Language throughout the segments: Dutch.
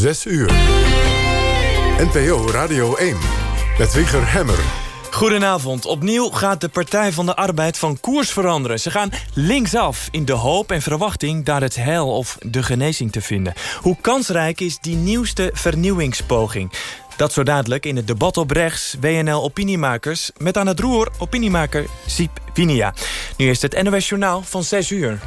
6 uur. NPO Radio 1 met Wieger Hemmer. Goedenavond. Opnieuw gaat de Partij van de Arbeid van koers veranderen. Ze gaan linksaf in de hoop en verwachting daar het heil of de genezing te vinden. Hoe kansrijk is die nieuwste vernieuwingspoging? Dat zo dadelijk in het debat op rechts, WNL Opiniemakers... met aan het roer opiniemaker Siep Winia. Nu is het NOS Journaal van 6 uur.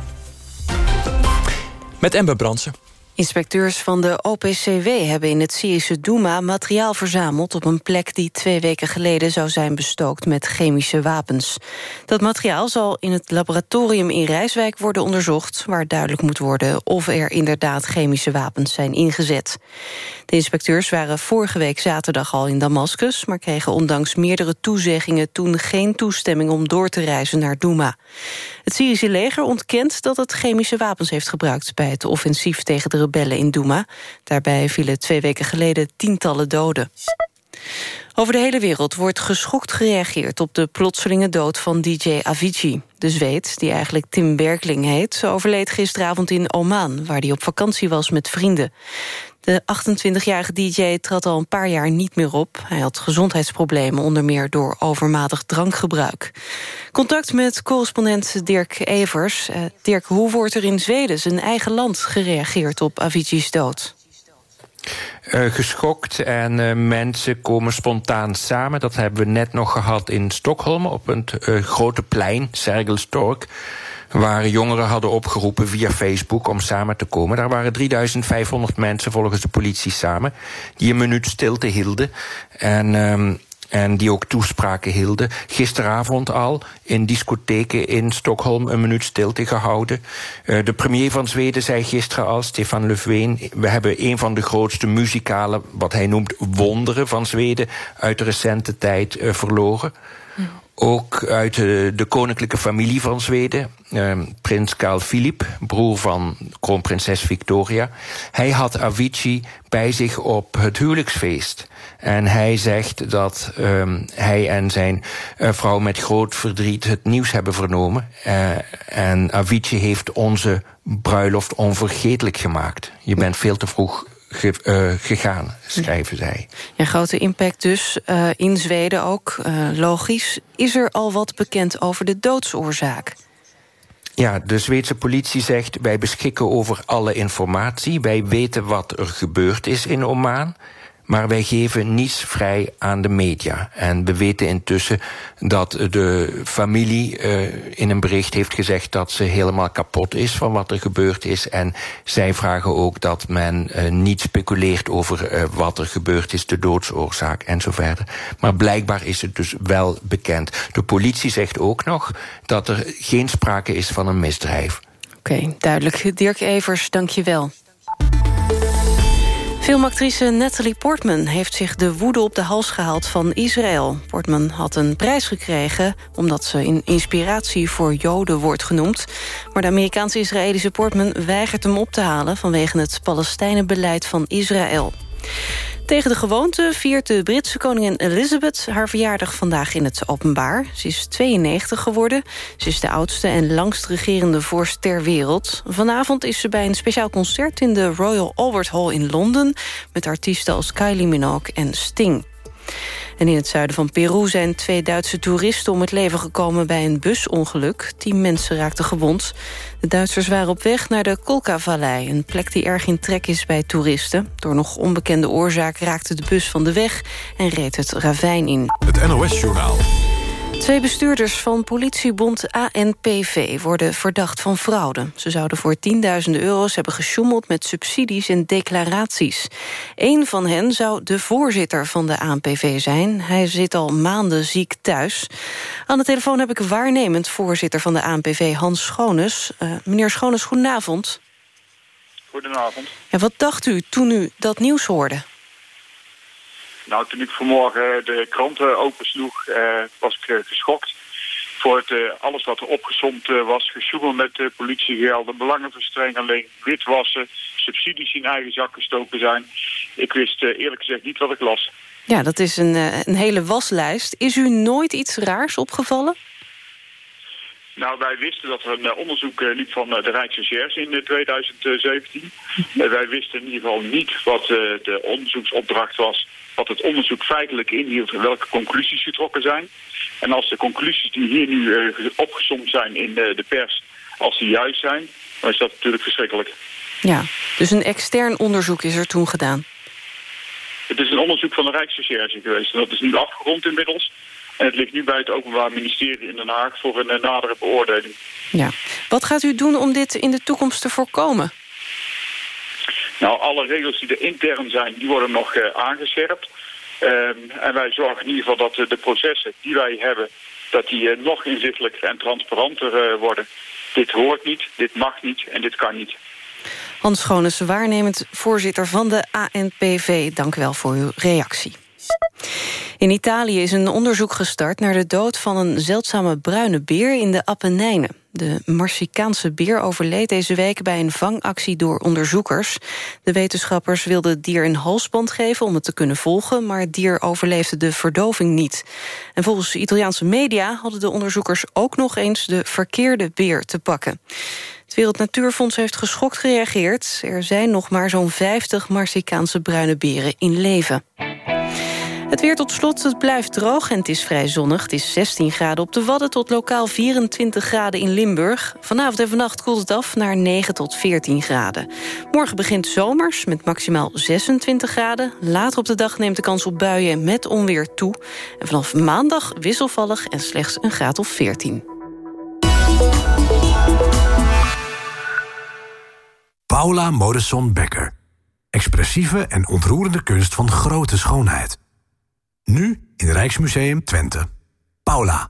Met Ember Brandsen. Inspecteurs van de OPCW hebben in het Syrische Douma materiaal verzameld op een plek die twee weken geleden zou zijn bestookt met chemische wapens. Dat materiaal zal in het laboratorium in Rijswijk worden onderzocht, waar duidelijk moet worden of er inderdaad chemische wapens zijn ingezet. De inspecteurs waren vorige week zaterdag al in Damascus, maar kregen ondanks meerdere toezeggingen toen geen toestemming om door te reizen naar Douma. Het Syrische leger ontkent dat het chemische wapens heeft gebruikt bij het offensief tegen de rebellen in Douma. Daarbij vielen twee weken geleden tientallen doden. Over de hele wereld wordt geschokt gereageerd op de plotselinge dood van DJ Avicii. De Zweed, die eigenlijk Tim Berkling heet, overleed gisteravond in Oman... waar hij op vakantie was met vrienden. De 28-jarige DJ trad al een paar jaar niet meer op. Hij had gezondheidsproblemen, onder meer door overmatig drankgebruik. Contact met correspondent Dirk Evers. Uh, Dirk, hoe wordt er in Zweden, zijn eigen land, gereageerd op Avicii's dood? Uh, geschokt en uh, mensen komen spontaan samen. Dat hebben we net nog gehad in Stockholm op uh, grote plein, Sergels Torg waar jongeren hadden opgeroepen via Facebook om samen te komen. Daar waren 3500 mensen volgens de politie samen... die een minuut stilte hielden. En um, en die ook toespraken hielden. Gisteravond al in discotheken in Stockholm een minuut stilte gehouden. Uh, de premier van Zweden zei gisteren al, Stefan Löfven... we hebben een van de grootste muzikale, wat hij noemt, wonderen van Zweden... uit de recente tijd uh, verloren. Ook uit de, de, koninklijke familie van Zweden. Uh, prins Carl Philip, broer van kroonprinses Victoria. Hij had Avicii bij zich op het huwelijksfeest. En hij zegt dat um, hij en zijn uh, vrouw met groot verdriet het nieuws hebben vernomen. Uh, en Avicii heeft onze bruiloft onvergetelijk gemaakt. Je bent veel te vroeg ge, uh, gegaan, schrijven zij. Ja, grote impact dus uh, in Zweden ook, uh, logisch. Is er al wat bekend over de doodsoorzaak? Ja, de Zweedse politie zegt... wij beschikken over alle informatie. Wij weten wat er gebeurd is in Oman. Maar wij geven niets vrij aan de media. En we weten intussen dat de familie uh, in een bericht heeft gezegd... dat ze helemaal kapot is van wat er gebeurd is. En zij vragen ook dat men uh, niet speculeert over uh, wat er gebeurd is... de doodsoorzaak en zo verder. Maar blijkbaar is het dus wel bekend. De politie zegt ook nog dat er geen sprake is van een misdrijf. Oké, duidelijk. Dirk Evers, dank je wel. Filmactrice Natalie Portman heeft zich de woede op de hals gehaald van Israël. Portman had een prijs gekregen omdat ze in inspiratie voor Joden wordt genoemd. Maar de Amerikaanse-Israëlische Portman weigert hem op te halen... vanwege het Palestijnenbeleid van Israël. Tegen de gewoonte viert de Britse koningin Elizabeth haar verjaardag vandaag in het openbaar. Ze is 92 geworden. Ze is de oudste en langst regerende vorst ter wereld. Vanavond is ze bij een speciaal concert in de Royal Albert Hall in Londen... met artiesten als Kylie Minogue en Sting. En in het zuiden van Peru zijn twee Duitse toeristen om het leven gekomen bij een busongeluk. Tien mensen raakten gewond. De Duitsers waren op weg naar de Kolka-vallei, een plek die erg in trek is bij toeristen. Door nog onbekende oorzaak raakte de bus van de weg en reed het ravijn in. Het NOS-journaal. Twee bestuurders van politiebond ANPV worden verdacht van fraude. Ze zouden voor tienduizenden euro's hebben gesjoemeld met subsidies en declaraties. Eén van hen zou de voorzitter van de ANPV zijn. Hij zit al maanden ziek thuis. Aan de telefoon heb ik waarnemend voorzitter van de ANPV, Hans Schoones. Uh, meneer Schoones, goedenavond. Goedenavond. Ja, wat dacht u toen u dat nieuws hoorde? Nou, toen ik vanmorgen de kranten opensloeg, uh, was ik uh, geschokt. Voor het, uh, alles wat er opgezomd was, gesjoemel met uh, politiegelden, belangenverstrengeling, witwassen, subsidies in eigen zak gestoken zijn. Ik wist eerlijk gezegd niet wat ik las. Ja, dat is een, een hele waslijst. Is u nooit iets raars opgevallen? Nou, wij wisten dat er een eh, onderzoek liep van de Rijksrecherche in 2017. wij wisten in ieder geval niet wat de onderzoeksopdracht was. Wat het onderzoek feitelijk inhield en welke conclusies getrokken zijn. En als de conclusies die hier nu opgezomd zijn in de pers, als die juist zijn, dan is dat natuurlijk verschrikkelijk. Ja, dus een extern onderzoek is er toen gedaan. Het is een onderzoek van de Rijksrecherche geweest. En dat is nu afgerond inmiddels. En het ligt nu bij het Openbaar Ministerie in Den Haag voor een eh, nadere beoordeling. Ja. Wat gaat u doen om dit in de toekomst te voorkomen? Nou, alle regels die er intern zijn, die worden nog uh, aangescherpt. Ehm, en wij zorgen in ieder geval dat uh, de processen die wij hebben... dat die nog inzichtelijker en transparanter worden. Dit hoort niet, dit mag niet en dit kan niet. Hans Schoones, waarnemend voorzitter van de ANPV. Dank u wel voor uw reactie. In Italië is een onderzoek gestart naar de dood van een zeldzame bruine beer in de Appenijnen. De Marsicaanse beer overleed deze week bij een vangactie door onderzoekers. De wetenschappers wilden het dier een halsband geven om het te kunnen volgen... maar het dier overleefde de verdoving niet. En volgens Italiaanse media hadden de onderzoekers ook nog eens... de verkeerde beer te pakken. Het Wereld Natuurfonds heeft geschokt gereageerd. Er zijn nog maar zo'n 50 Marsicaanse bruine beren in leven. Het weer tot slot, het blijft droog en het is vrij zonnig. Het is 16 graden op de Wadden tot lokaal 24 graden in Limburg. Vanavond en vannacht koelt het af naar 9 tot 14 graden. Morgen begint zomers met maximaal 26 graden. Later op de dag neemt de kans op buien met onweer toe. En vanaf maandag wisselvallig en slechts een graad of 14. Paula Modesson Becker. Expressieve en ontroerende kunst van grote schoonheid. Nu in Rijksmuseum Twente. Paula.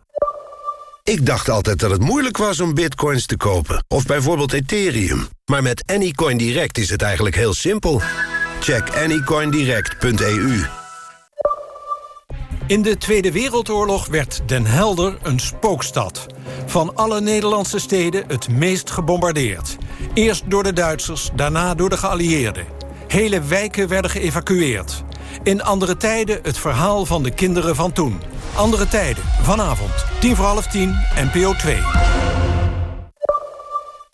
Ik dacht altijd dat het moeilijk was om bitcoins te kopen. Of bijvoorbeeld Ethereum. Maar met Anycoin Direct is het eigenlijk heel simpel. Check anycoindirect.eu. In de Tweede Wereldoorlog werd Den Helder een spookstad. Van alle Nederlandse steden het meest gebombardeerd. Eerst door de Duitsers, daarna door de geallieerden. Hele wijken werden geëvacueerd. In andere tijden het verhaal van de kinderen van toen. Andere tijden, vanavond, tien voor half tien, NPO 2.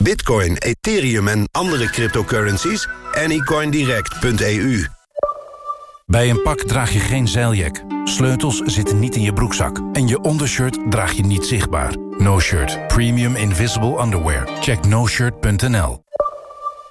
Bitcoin, Ethereum en andere cryptocurrencies? Anycoindirect.eu Bij een pak draag je geen zeiljak. Sleutels zitten niet in je broekzak. En je ondershirt draag je niet zichtbaar. No Shirt. Premium Invisible Underwear. Check noshirt.nl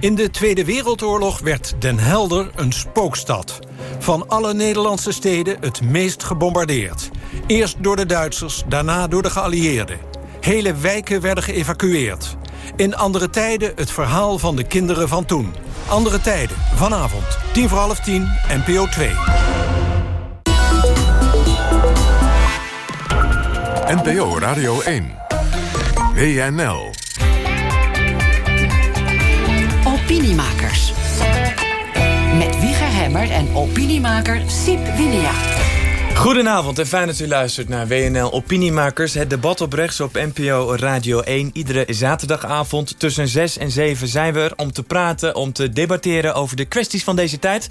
In de Tweede Wereldoorlog werd Den Helder een spookstad. Van alle Nederlandse steden het meest gebombardeerd. Eerst door de Duitsers, daarna door de geallieerden. Hele wijken werden geëvacueerd. In andere tijden het verhaal van de kinderen van toen. Andere tijden, vanavond, tien voor half tien, NPO 2. NPO Radio 1. WNL. Opiniemakers. Met Wieger Hemmer en opiniemaker Sip Winia. Goedenavond en fijn dat u luistert naar WNL Opiniemakers. Het debat op rechts op NPO Radio 1. Iedere zaterdagavond tussen 6 en 7 zijn we er om te praten... om te debatteren over de kwesties van deze tijd.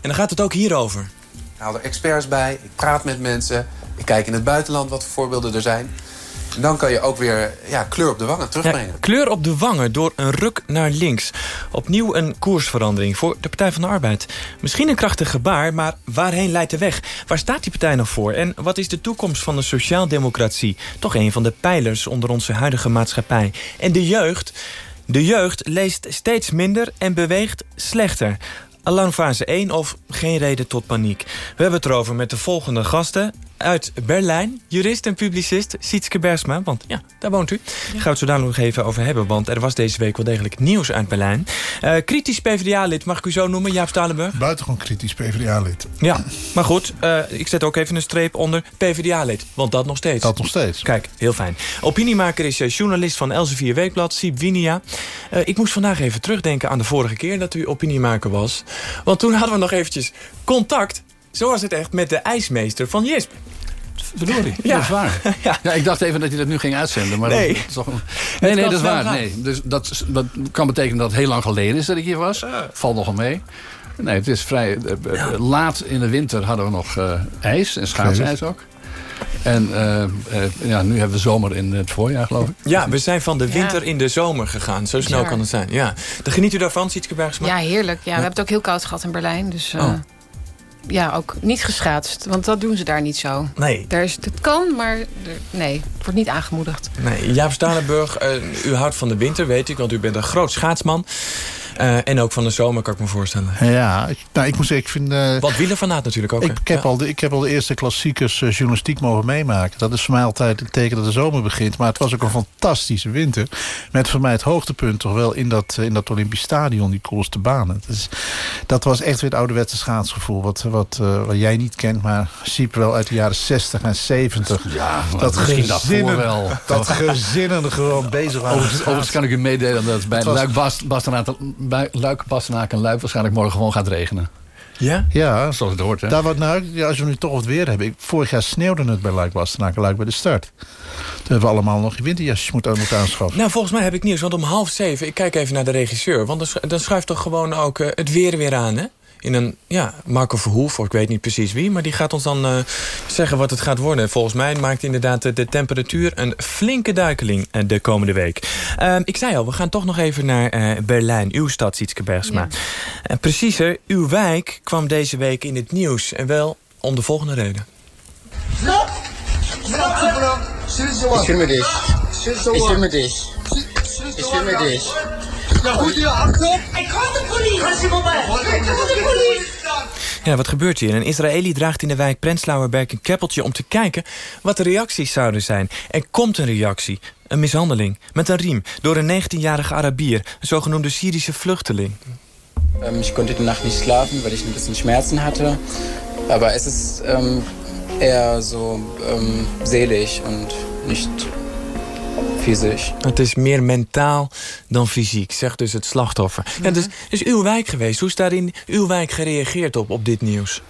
En dan gaat het ook hierover. Ik haal er experts bij, ik praat met mensen... ik kijk in het buitenland wat voor voorbeelden er zijn... Dan kan je ook weer ja, kleur op de wangen terugbrengen. Kleur op de wangen door een ruk naar links. Opnieuw een koersverandering voor de Partij van de Arbeid. Misschien een krachtig gebaar, maar waarheen leidt de weg? Waar staat die partij nog voor? En wat is de toekomst van de sociaaldemocratie? Toch een van de pijlers onder onze huidige maatschappij. En de jeugd... De jeugd leest steeds minder en beweegt slechter. Alarmfase 1 of geen reden tot paniek. We hebben het erover met de volgende gasten uit Berlijn. Jurist en publicist Sietske Bersma. Want ja, daar woont u. Ja. Gaan we het zo daar nog even over hebben. Want er was deze week wel degelijk nieuws uit Berlijn. Uh, kritisch PvdA-lid, mag ik u zo noemen, Jaap Stalenburg? Buitengewoon kritisch PvdA-lid. Ja, maar goed. Uh, ik zet ook even een streep onder PvdA-lid. Want dat nog steeds. Dat nog steeds. Kijk, heel fijn. Opiniemaker is journalist van Elsevier Weekblad, Siep Winia. Uh, ik moest vandaag even terugdenken aan de vorige keer dat u opiniemaker was. Want toen hadden we nog eventjes contact zo was het echt met de ijsmeester van Jisp. Verdorie, ja. dat is waar. Ja. ja. ik dacht even dat hij dat nu ging uitzenden. Maar nee. Dat toch nee, nee, dat is waar. Nee. Dus dat, dat kan betekenen dat het heel lang geleden is dat ik hier was. Valt nogal mee. Nee, het is vrij... Ja. Laat in de winter hadden we nog uh, ijs en schaatsijs ook. En uh, uh, ja, nu hebben we zomer in het voorjaar, geloof ik. Ja, we zijn van de winter ja. in de zomer gegaan. Zo snel kan het zijn. Ja. Dan geniet u daarvan, Sietske Bergsma? Ja, heerlijk. Ja, we hebben het ook heel koud gehad in Berlijn. Dus, uh, oh ja, ook niet geschaatst. Want dat doen ze daar niet zo. Nee. Daar is, het kan, maar nee, het wordt niet aangemoedigd. Nee, Jaap Stalenburg, uh, u houdt van de winter, weet ik. Want u bent een groot schaatsman. Uh, en ook van de zomer, kan ik me voorstellen. Ja, ik, nou, ik moet zeggen, ik vind... Uh, Wat wielerfanaat natuurlijk ook. Ik, ik, heb ja. al de, ik heb al de eerste klassiekers uh, journalistiek mogen meemaken. Dat is voor mij altijd een teken dat de zomer begint. Maar het was ook een fantastische winter. Met voor mij het hoogtepunt toch wel in dat, in dat Olympisch Stadion, die coolste banen. Dus, dat was echt weer het ouderwetse schaatsgevoel. Wat, wat, wat jij niet kent, maar Siep wel uit de jaren 60 en 70. Ja, dat misschien gezinnen, dat wel. Dat gezinnen gewoon bezig waren. Overigens, overigens kan ik u meedelen dat bij Luik Bast, Bast bij Luik, Bastenaak en Luik waarschijnlijk morgen gewoon gaat regenen. Ja? Ja. Zoals het hoort, hè? Daar wat, nou, ja, als we nu toch wat weer hebben. Ik, vorig jaar sneeuwde het bij Luik Bastenaak en Luik bij de start. Toen hebben we allemaal nog je winterjasjes moeten, moeten aanschaffen. Nou, volgens mij heb ik nieuws. Want om half zeven, ik kijk even naar de regisseur. Want dan, dan schuift toch gewoon ook uh, het weer weer aan, hè? In een, ja, Marco Verhoef, of ik weet niet precies wie... maar die gaat ons dan uh, zeggen wat het gaat worden. Volgens mij maakt inderdaad de, temperatuur een flinke duikeling uh, de komende week. Uh, ik zei al, we gaan toch nog even naar Berlijn, uw stad, Sietske Bergsma. Ja. preciezer, uw wijk kwam deze week in het nieuws. En wel om de volgende reden. Ik. Ik. Ik. Ja, goed, ja. Ik de politie. Ik de. Ja, wat gebeurt hier? Een Israëli draagt in de wijk Prenzlauerberg een keppeltje... om te kijken wat de reacties zouden zijn. Er komt een reactie. Een mishandeling. Met een riem. Door een 19-jarige Arabier. Een zogenoemde Syrische vluchteling. Um, ich konnte die Nacht nicht schlafen, weil ich ein bisschen Schmerzen hatte. Aber es ist um, eher so um, selig und nicht fysisch. Het is meer mentaal dan fysiek, zegt dus het slachtoffer. Ja, dus is uw wijk geweest. Hoe is daar in uw wijk gereageerd op, op dit nieuws?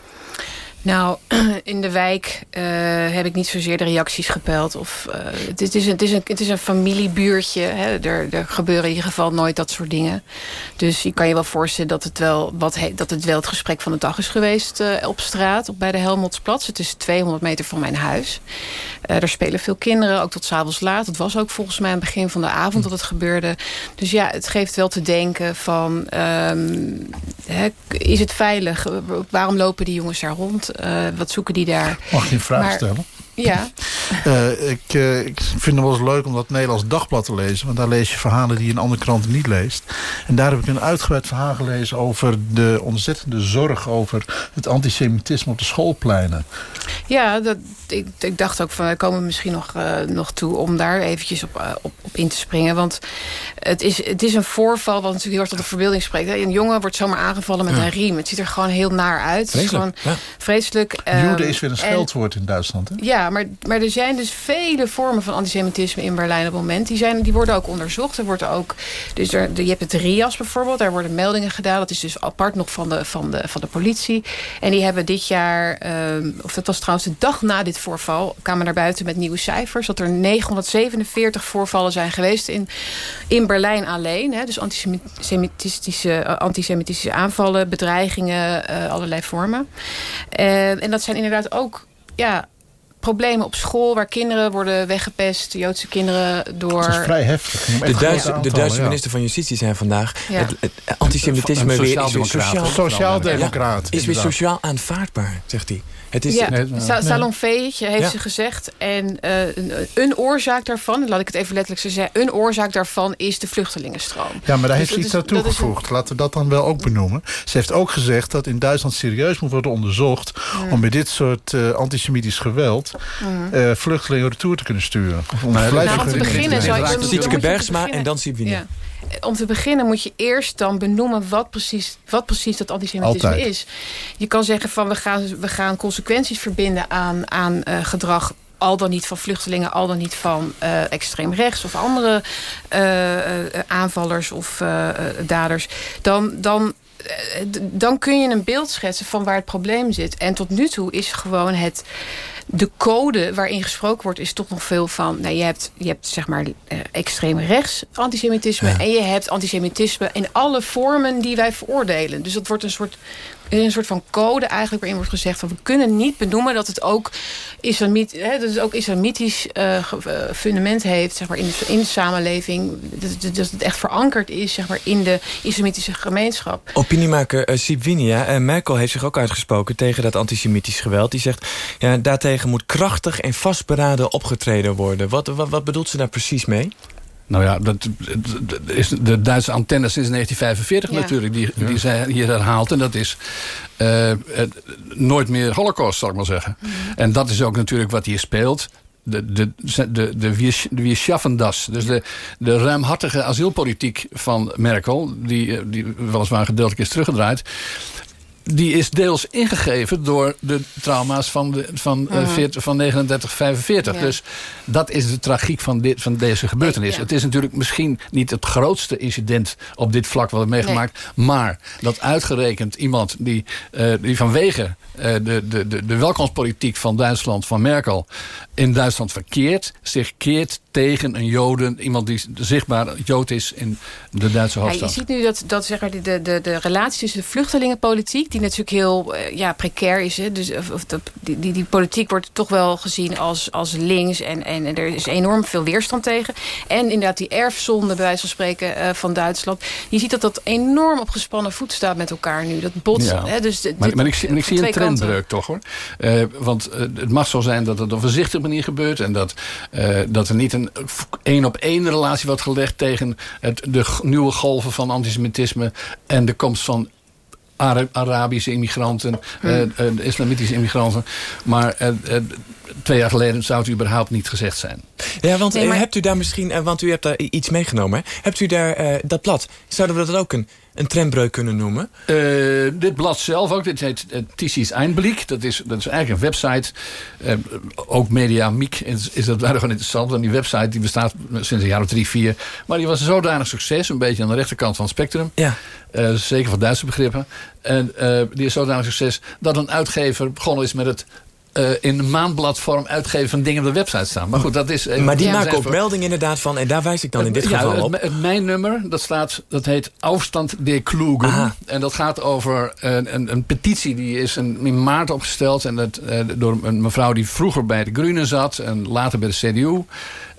Nou, in de wijk uh, heb ik niet zozeer de reacties gepeld. Of, uh, het, is een, het, is een, het is een familiebuurtje. Hè. Er, gebeuren in ieder geval nooit dat soort dingen. Dus je kan je wel voorstellen dat het wel, wat dat het, wel het gesprek van de dag is geweest uh, op straat. Op, bij de Helmondsplatz. Het is 200 meter van mijn huis. er spelen veel kinderen, ook tot s'avonds laat. Het was ook volgens mij aan het begin van de avond dat het gebeurde. Dus ja, het geeft wel te denken van... Hè, is het veilig? Waarom lopen die jongens daar rond? Uh, wat zoeken die daar? Mag je een vraag maar, stellen? Ja. uh, ik, uh, ik vind het wel eens leuk om dat Nederlands Dagblad te lezen. Want daar lees je verhalen die je in andere kranten niet leest. En daar heb ik een uitgebreid verhaal gelezen over de ontzettende zorg... over het antisemitisme op de schoolpleinen. Ja, dat, ik, ik dacht ook van, we komen misschien nog, uh, nog toe om daar eventjes op, uh, op, op in te springen. Want het is, het is een voorval wat natuurlijk heel erg tot de verbeelding spreekt. Hè. Een jongen wordt zomaar aangevallen met ja. een riem. Het ziet er gewoon heel naar uit. Vreselijk. Het is gewoon ja. vreselijk. Jude is weer een scheldwoord in Duitsland. Hè? Ja, maar, maar er zijn dus vele vormen van antisemitisme in Berlijn op het moment. Die, zijn, die worden ook onderzocht. Er wordt ook, dus er, je hebt het RIAS bijvoorbeeld. Daar worden meldingen gedaan. Dat is dus apart nog van de, van de, van de politie. En die hebben dit jaar, um, of dat was trouwens de dag na dit voorval... kwamen naar buiten met nieuwe cijfers. Dat er 947 voorvallen zijn geweest in, in Berlijn alleen. Hè, dus antisemitische, uh, antisemitische aanvallen, bedreigingen, uh, allerlei vormen. Uh, en dat zijn inderdaad ook... Ja, problemen op school... waar kinderen worden weggepest, Joodse kinderen... door... Dat is vrij heftig. De Duitse, de Duitse minister van Justitie zei vandaag... Ja. Het, het antisemitisme Een weer is weer sociaal, Sociaaldemocraat, Ja, is weer sociaal aanvaardbaar, zegt hij. Het is, ja, Nee, Sa- nee. salonveetje heeft Ja. ze gezegd. En eh, een, een oorzaak daarvan, laat ik het even letterlijk zo zeggen... een oorzaak daarvan is de vluchtelingenstroom. Ja, maar daar Dus heeft ze iets aan een- toegevoegd. Laten we dat dan wel ook benoemen. Ze heeft ook gezegd dat in Duitsland serieus moet worden onderzocht... Mm. om bij dit soort eh, antisemitisch geweld... Mhm. eh, vluchtelingen retour te kunnen sturen. Om Nou, om te verblijfsvergunning in beginnen zou je Bergsma beginnen- en dan Sibinia. Ja. Om te beginnen moet je eerst dan benoemen wat precies, wat precies dat antisemitisme Altijd. is. Je kan zeggen van we gaan, we gaan consequenties verbinden aan, aan eh, gedrag al dan niet van vluchtelingen, al dan niet van eh, extreem rechts of andere eh, aanvallers of daders. Dan, dan, dan kun je een beeld schetsen van waar het probleem zit. En tot nu toe is gewoon het de code waarin gesproken wordt is toch nog veel van... Nou, je hebt, je hebt zeg maar eh, extreem rechts antisemitisme... en je hebt antisemitisme in alle vormen die wij veroordelen. Dus dat wordt een soort, een soort van code eigenlijk waarin wordt gezegd... van we kunnen niet benoemen dat het ook, islamit, hè, dat ook islamitisch eh, eh, fundament heeft zeg maar, in, de, in samenleving. Dat, dat, het echt verankerd is zeg maar, in de islamitische gemeenschap. Opiniemaker uh, Siep Winia, eh, Merkel heeft zich ook uitgesproken tegen dat antisemitisch geweld. Die zegt, ja, daartegen moet krachtig en vastberaden opgetreden worden. Wat, wat bedoelt ze daar precies mee? Nou ja, dat dat is de Duitse antenne sinds 1945 Ja. natuurlijk, die, die zij hier herhaalt. En dat is eh, nooit meer holocaust, zal ik maar zeggen. En dat is ook natuurlijk wat hier speelt. De, de, de, de, wir, de das. Dus de, de ruimhartige asielpolitiek van Merkel... die, eh, die weliswaar gedeeltelijk is teruggedraaid... die is deels ingegeven door de trauma's van, de, van, eh, Mhm. 40 van 39, 45. Ja. Dus dat is de tragiek van, dit, van deze gebeurtenis. Het is natuurlijk misschien niet het grootste incident op dit vlak wat we meegemaakt. Maar dat uitgerekend iemand die, eh, die vanwege eh, de, de, de, de welkomstpolitiek van Duitsland, van Merkel, in Duitsland verkeert, zich keert tegen een Joden, iemand die zichtbaar Jood is in de Duitse Ja, je hoofdstad. ziet nu dat, dat zeg maar, de, de, de, de relatie tussen de vluchtelingenpolitiek... die natuurlijk heel eh, ja, precair is. Hè, dus, of, of dat, die, die, die politiek wordt toch wel gezien als, als links... En, en, en er is enorm veel weerstand tegen. En inderdaad die erfzonde, bij wijze van spreken, eh, van Duitsland. Je ziet dat dat enorm op gespannen voet staat met elkaar nu. Dat botsen. Ja. Hè, dus de- maar, dit- maar ik, zie- maar ik zie een trendbreuk toch hoor. Eh, want het mag zo zijn dat het op een voorzichtige manier gebeurt. En dat, dat er niet een één op één relatie wordt gelegd tegen het, de nieuwe golven van antisemitisme. En de komst van Arabische immigranten, eh, eh, de islamitische immigranten. Maar eh, eh, twee jaar geleden zou het überhaupt niet gezegd zijn. Ja, want Nee, eh, maar- hebt u daar misschien, eh, want u hebt daar iets meegenomen. Hè? Hebt u daar eh, dat blad? Zouden we dat ook een, een trendbreuk kunnen noemen? Eh, dit blad zelf ook, dit heet uh, Tissi's Eindblik. Dat is, dat is eigenlijk een website. Eh, ook Mediamiek is, is dat buitengewoon interessant. Want die website die bestaat sinds een jaar of drie, vier. Maar die was een zodanig succes. Een beetje aan de rechterkant van het spectrum. Ja. Eh, zeker voor Duitse begrippen. En eh, die is zodanig succes dat een uitgever begonnen is met het... eh, in maandbladvorm uitgeven van dingen op de website staan. Maar goed, dat is... even- maar die Ja. maken ook melding inderdaad van... en daar wijs ik dan in dit ja, geval op. het mijn nummer, dat, staat, dat heet Afstand der. Aha. En dat gaat over een, een, een petitie die is in, in maart opgesteld. En dat, eh, door een mevrouw die vroeger bij de Groenen zat. En later bij de CDU.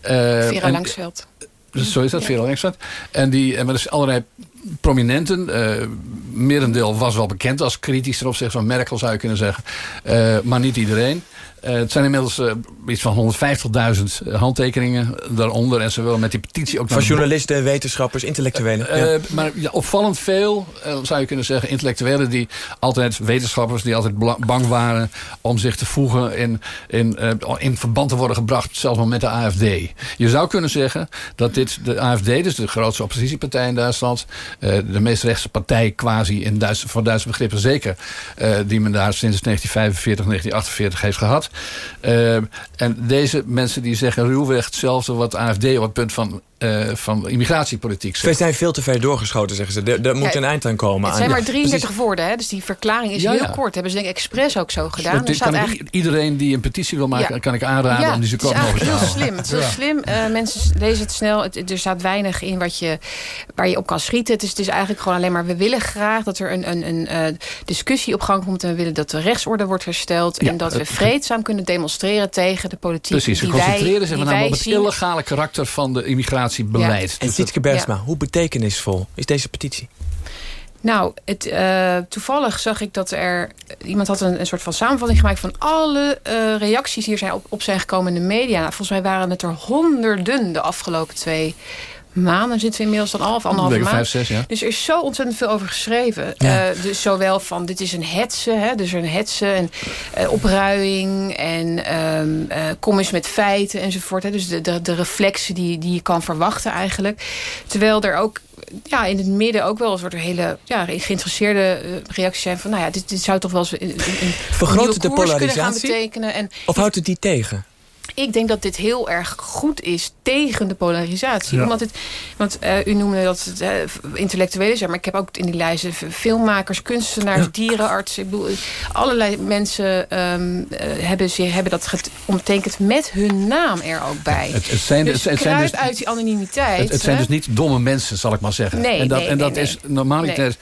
Eh, Vera en- Langsveld. dus zo is dat, Vera Langsveld. En die, en er is allerlei prominenten. eh merendeel was wel bekend als kritisch ten opzichte van Merkel, zou je kunnen zeggen. Eh, maar niet iedereen. Eh, het zijn inmiddels eh, iets van 150.000 handtekeningen daaronder. En ze willen met die petitie ook... Van journalisten, wetenschappers, intellectuelen. eh, ja. Maar ja, opvallend veel, eh, zou je kunnen zeggen, intellectuelen die altijd, wetenschappers die altijd bang waren om zich te voegen in, in, eh, in verband te worden gebracht, zelfs wel met de AFD. Je zou kunnen zeggen dat dit de AFD, dus de grootste oppositiepartij in Duitsland, eh, de meest rechtse partij quasi in Duits, voor Duitse begrippen zeker, eh, die men daar sinds 1945, 1948 heeft gehad. Eh, en deze mensen die zeggen ruwweg hetzelfde wat AFD op het punt van, eh, van immigratiepolitiek zegt. We zijn veel te ver doorgeschoten, zeggen ze. Er, er moet Ja, een eind aan komen. Het zijn aan- maar 33 Precies. woorden, hè? dus die verklaring is Ja, heel ja. kort. Hebben ze denk ik expres ook zo gedaan. Dat dit staat eigenlijk iedereen die een petitie wil maken, Ja. kan ik aanraden ja, om die zo het is kort mogelijk te heel houden. slim. Het is heel slim. Eh, mensen lezen het snel. Het, er staat weinig in wat je, waar je op kan schieten. het is, het is eigenlijk gewoon alleen maar... we willen graag dat er een, een, een uh, discussie op gang komt... en we willen dat de rechtsorde wordt hersteld... en dat we vreedzaam kunnen demonstreren tegen de politiek Precies, ze concentreren zich met name op het illegale karakter... van de immigratiebeleid. Ja. En dus Sietke Bersma, hoe betekenisvol is deze petitie? Nou, het, uh, toevallig zag ik dat er... Iemand had een, een soort van samenvatting gemaakt... van alle uh, reacties die er zijn op, op zijn gekomen in de media. Nou, volgens mij waren het er honderden de afgelopen twee maanden zitten we inmiddels dan al, of anderhalve maand. Vijf, zes, ja. Dus er is zo ontzettend veel over geschreven. Ja. Uh, dus zowel van, dit is een hetsen, hè, dus een hetsen en uh, opruiing en um, uh, kom eens met feiten enzovoort. Hè, dus de, de, de reflexen die, die je kan verwachten eigenlijk. Terwijl er ook ja, in het midden ook wel een soort hele ja, geïnteresseerde reacties zijn van, nou ja, dit, dit zou toch wel eens een, een, Vergroot de polarisatie? Gaan betekenen. En of houdt het die tegen? Ik denk dat dit heel erg goed is tegen de polarisatie. Ja. Omdat het, want uh, u noemde dat het uh, intellectuelen zijn. Maar ik heb ook in die lijsten filmmakers, kunstenaars, ja. dierenartsen. Ik bedoel, allerlei mensen um, uh, hebben, ze, hebben dat ondertekend met hun naam er ook bij. Het, het zijn, dus het, zijn dus, uit die anonimiteit. Het, het zijn dus niet domme mensen, zal ik maar zeggen. Nee, en dat, nee, en dat nee, is normaal nee.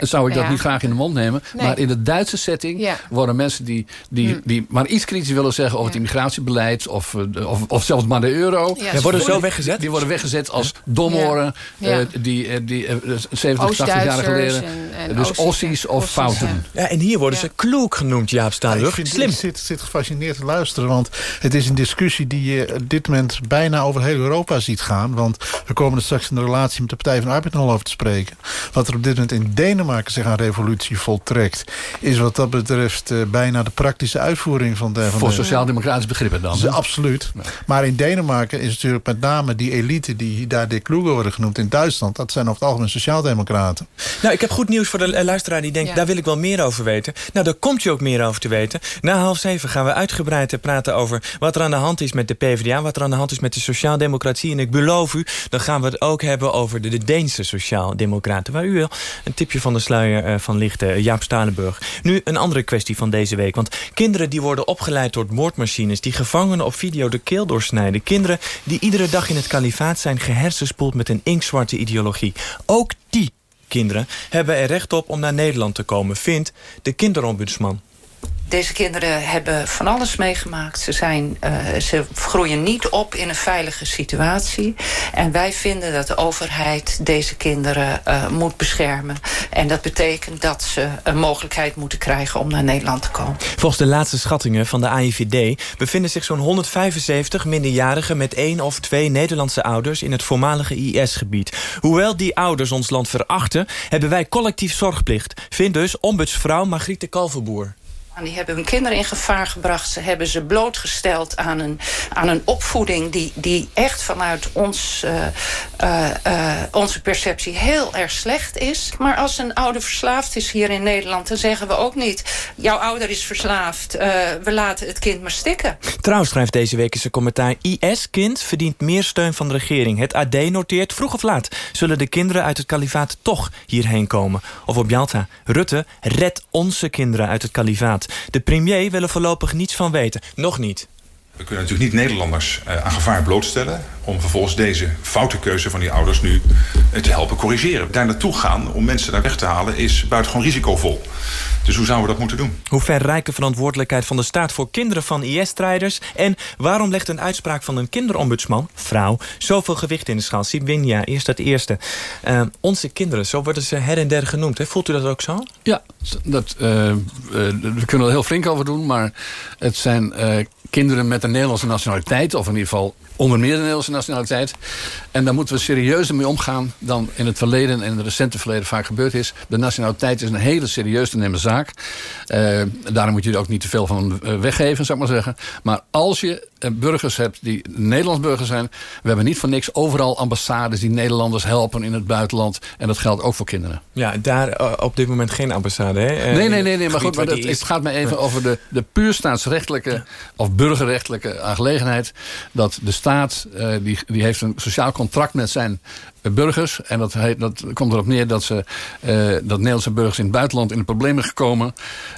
zou ik dat niet graag in de mond nemen. Maar in de Duitse setting worden mensen die, die, hm. die maar iets kritisch willen zeggen over het immigratiebeleid of, of, of zelfs maar de euro. Ja, ja worden zo weggezet? Die worden weggezet als domoren. Ja. Uh, die, uh, die uh, 70, 80 jaar geleden. En, en dus Ossies of fouten. Ja, en hier worden ze kloek genoemd, Jaap Staanrug. Slim. Ik zit, zit gefascineerd te luisteren. Want het is een discussie die je op dit moment bijna over heel Europa ziet gaan. Want we komen er straks in de relatie met de Partij van de Arbeid nog over te spreken. Wat er op dit moment in Denemarken zich aan revolutie voltrekt... is wat dat betreft bijna de praktische uitvoering van de... Van Voor sociaal-democratisch begrippen dan. Absoluut. Nee. Maar in Denemarken is natuurlijk met name die elite... die daar de Kluge worden genoemd in Duitsland... dat zijn over het algemeen sociaaldemocraten. Nou, ik heb goed nieuws voor de luisteraar die denkt... Ja. daar wil ik wel meer over weten. Nou, daar komt je ook meer over te weten. Na half zeven gaan we uitgebreid praten over... wat er aan de hand is met de PvdA... wat er aan de hand is met de sociaaldemocratie. En ik beloof u, dan gaan we het ook hebben over de, de Deense sociaaldemocraten... waar u wel een tipje van de sluier uh, van ligt, uh, Jaap Stalenburg. Nu een andere kwestie van deze week. Want kinderen die worden opgeleid door moordmachines... die op video de keel doorsnijden. Kinderen die iedere dag in het kalifaat zijn gehersenspoeld met een inkzwarte ideologie. Ook die kinderen hebben er recht op om naar Nederland te komen, vindt de kinderombudsman. Deze kinderen hebben van alles meegemaakt. Ze, zijn, uh, ze groeien niet op in een veilige situatie. En wij vinden dat de overheid deze kinderen uh, moet beschermen. En dat betekent dat ze een mogelijkheid moeten krijgen om naar Nederland te komen. Volgens de laatste schattingen van de AIVD... bevinden zich zo'n 175 minderjarigen met één of twee Nederlandse ouders... in het voormalige IS-gebied. Hoewel die ouders ons land verachten... hebben wij collectief zorgplicht. Vindt dus ombudsvrouw Margriete Kalverboer. Die hebben hun kinderen in gevaar gebracht. Ze hebben ze blootgesteld aan een, aan een opvoeding... die, die echt vanuit ons, uh, uh, uh, onze perceptie heel erg slecht is. Maar als een ouder verslaafd is hier in Nederland... dan zeggen we ook niet... jouw ouder is verslaafd, we laten het kind maar stikken. Trouwens schrijft deze week in zijn commentaar... IS-kind verdient meer steun van de regering. Het AD noteert vroeg of laat... zullen de kinderen uit het kalifaat toch hierheen komen. Of op Jalta, Rutte, red onze kinderen uit het kalifaat. De premier wil er voorlopig niets van weten. Nog niet. We kunnen natuurlijk niet Nederlanders uh, aan gevaar blootstellen... om vervolgens deze foute keuze van die ouders nu uh, te helpen corrigeren. Daar naartoe gaan om mensen daar weg te halen is buitengewoon risicovol. Dus hoe zouden we dat moeten doen? Hoe ver reikt de verantwoordelijkheid van de staat voor kinderen van IS-strijders? En waarom legt een uitspraak van een kinderombudsman, vrouw, zoveel gewicht in de schaal? Sibinja, eerst het eerste. Uh, onze kinderen, zo worden ze her en der genoemd. Hè? Voelt u dat ook zo? Ja, dat, we kunnen er heel flink over doen, maar het zijn kinderen met een Nederlandse nationaliteit... of in ieder geval onder meer de Nederlandse nationaliteit. En daar moeten we serieuzer mee omgaan... dan in het verleden en in het recente verleden vaak gebeurd is. De nationaliteit is een hele serieus te nemen zaak. Uh, daarom moet je er ook niet te veel van weggeven, zou ik maar zeggen. Maar als je burgers hebt die Nederlands burger zijn... we hebben niet voor niks overal ambassades die Nederlanders helpen in het buitenland. En dat geldt ook voor kinderen. Ja, daar uh, op dit moment geen ambassade, hè? Uh, nee, nee, nee, nee maar goed, maar dat, het gaat me even over de, de puur staatsrechtelijke... Of burgerrechtelijke aangelegenheid... dat de staat uh, die, die heeft een sociaal contract met zijn burgers. En dat, heet, dat komt erop neer dat, ze, eh, dat Nederlandse burgers in het buitenland in de problemen gekomen.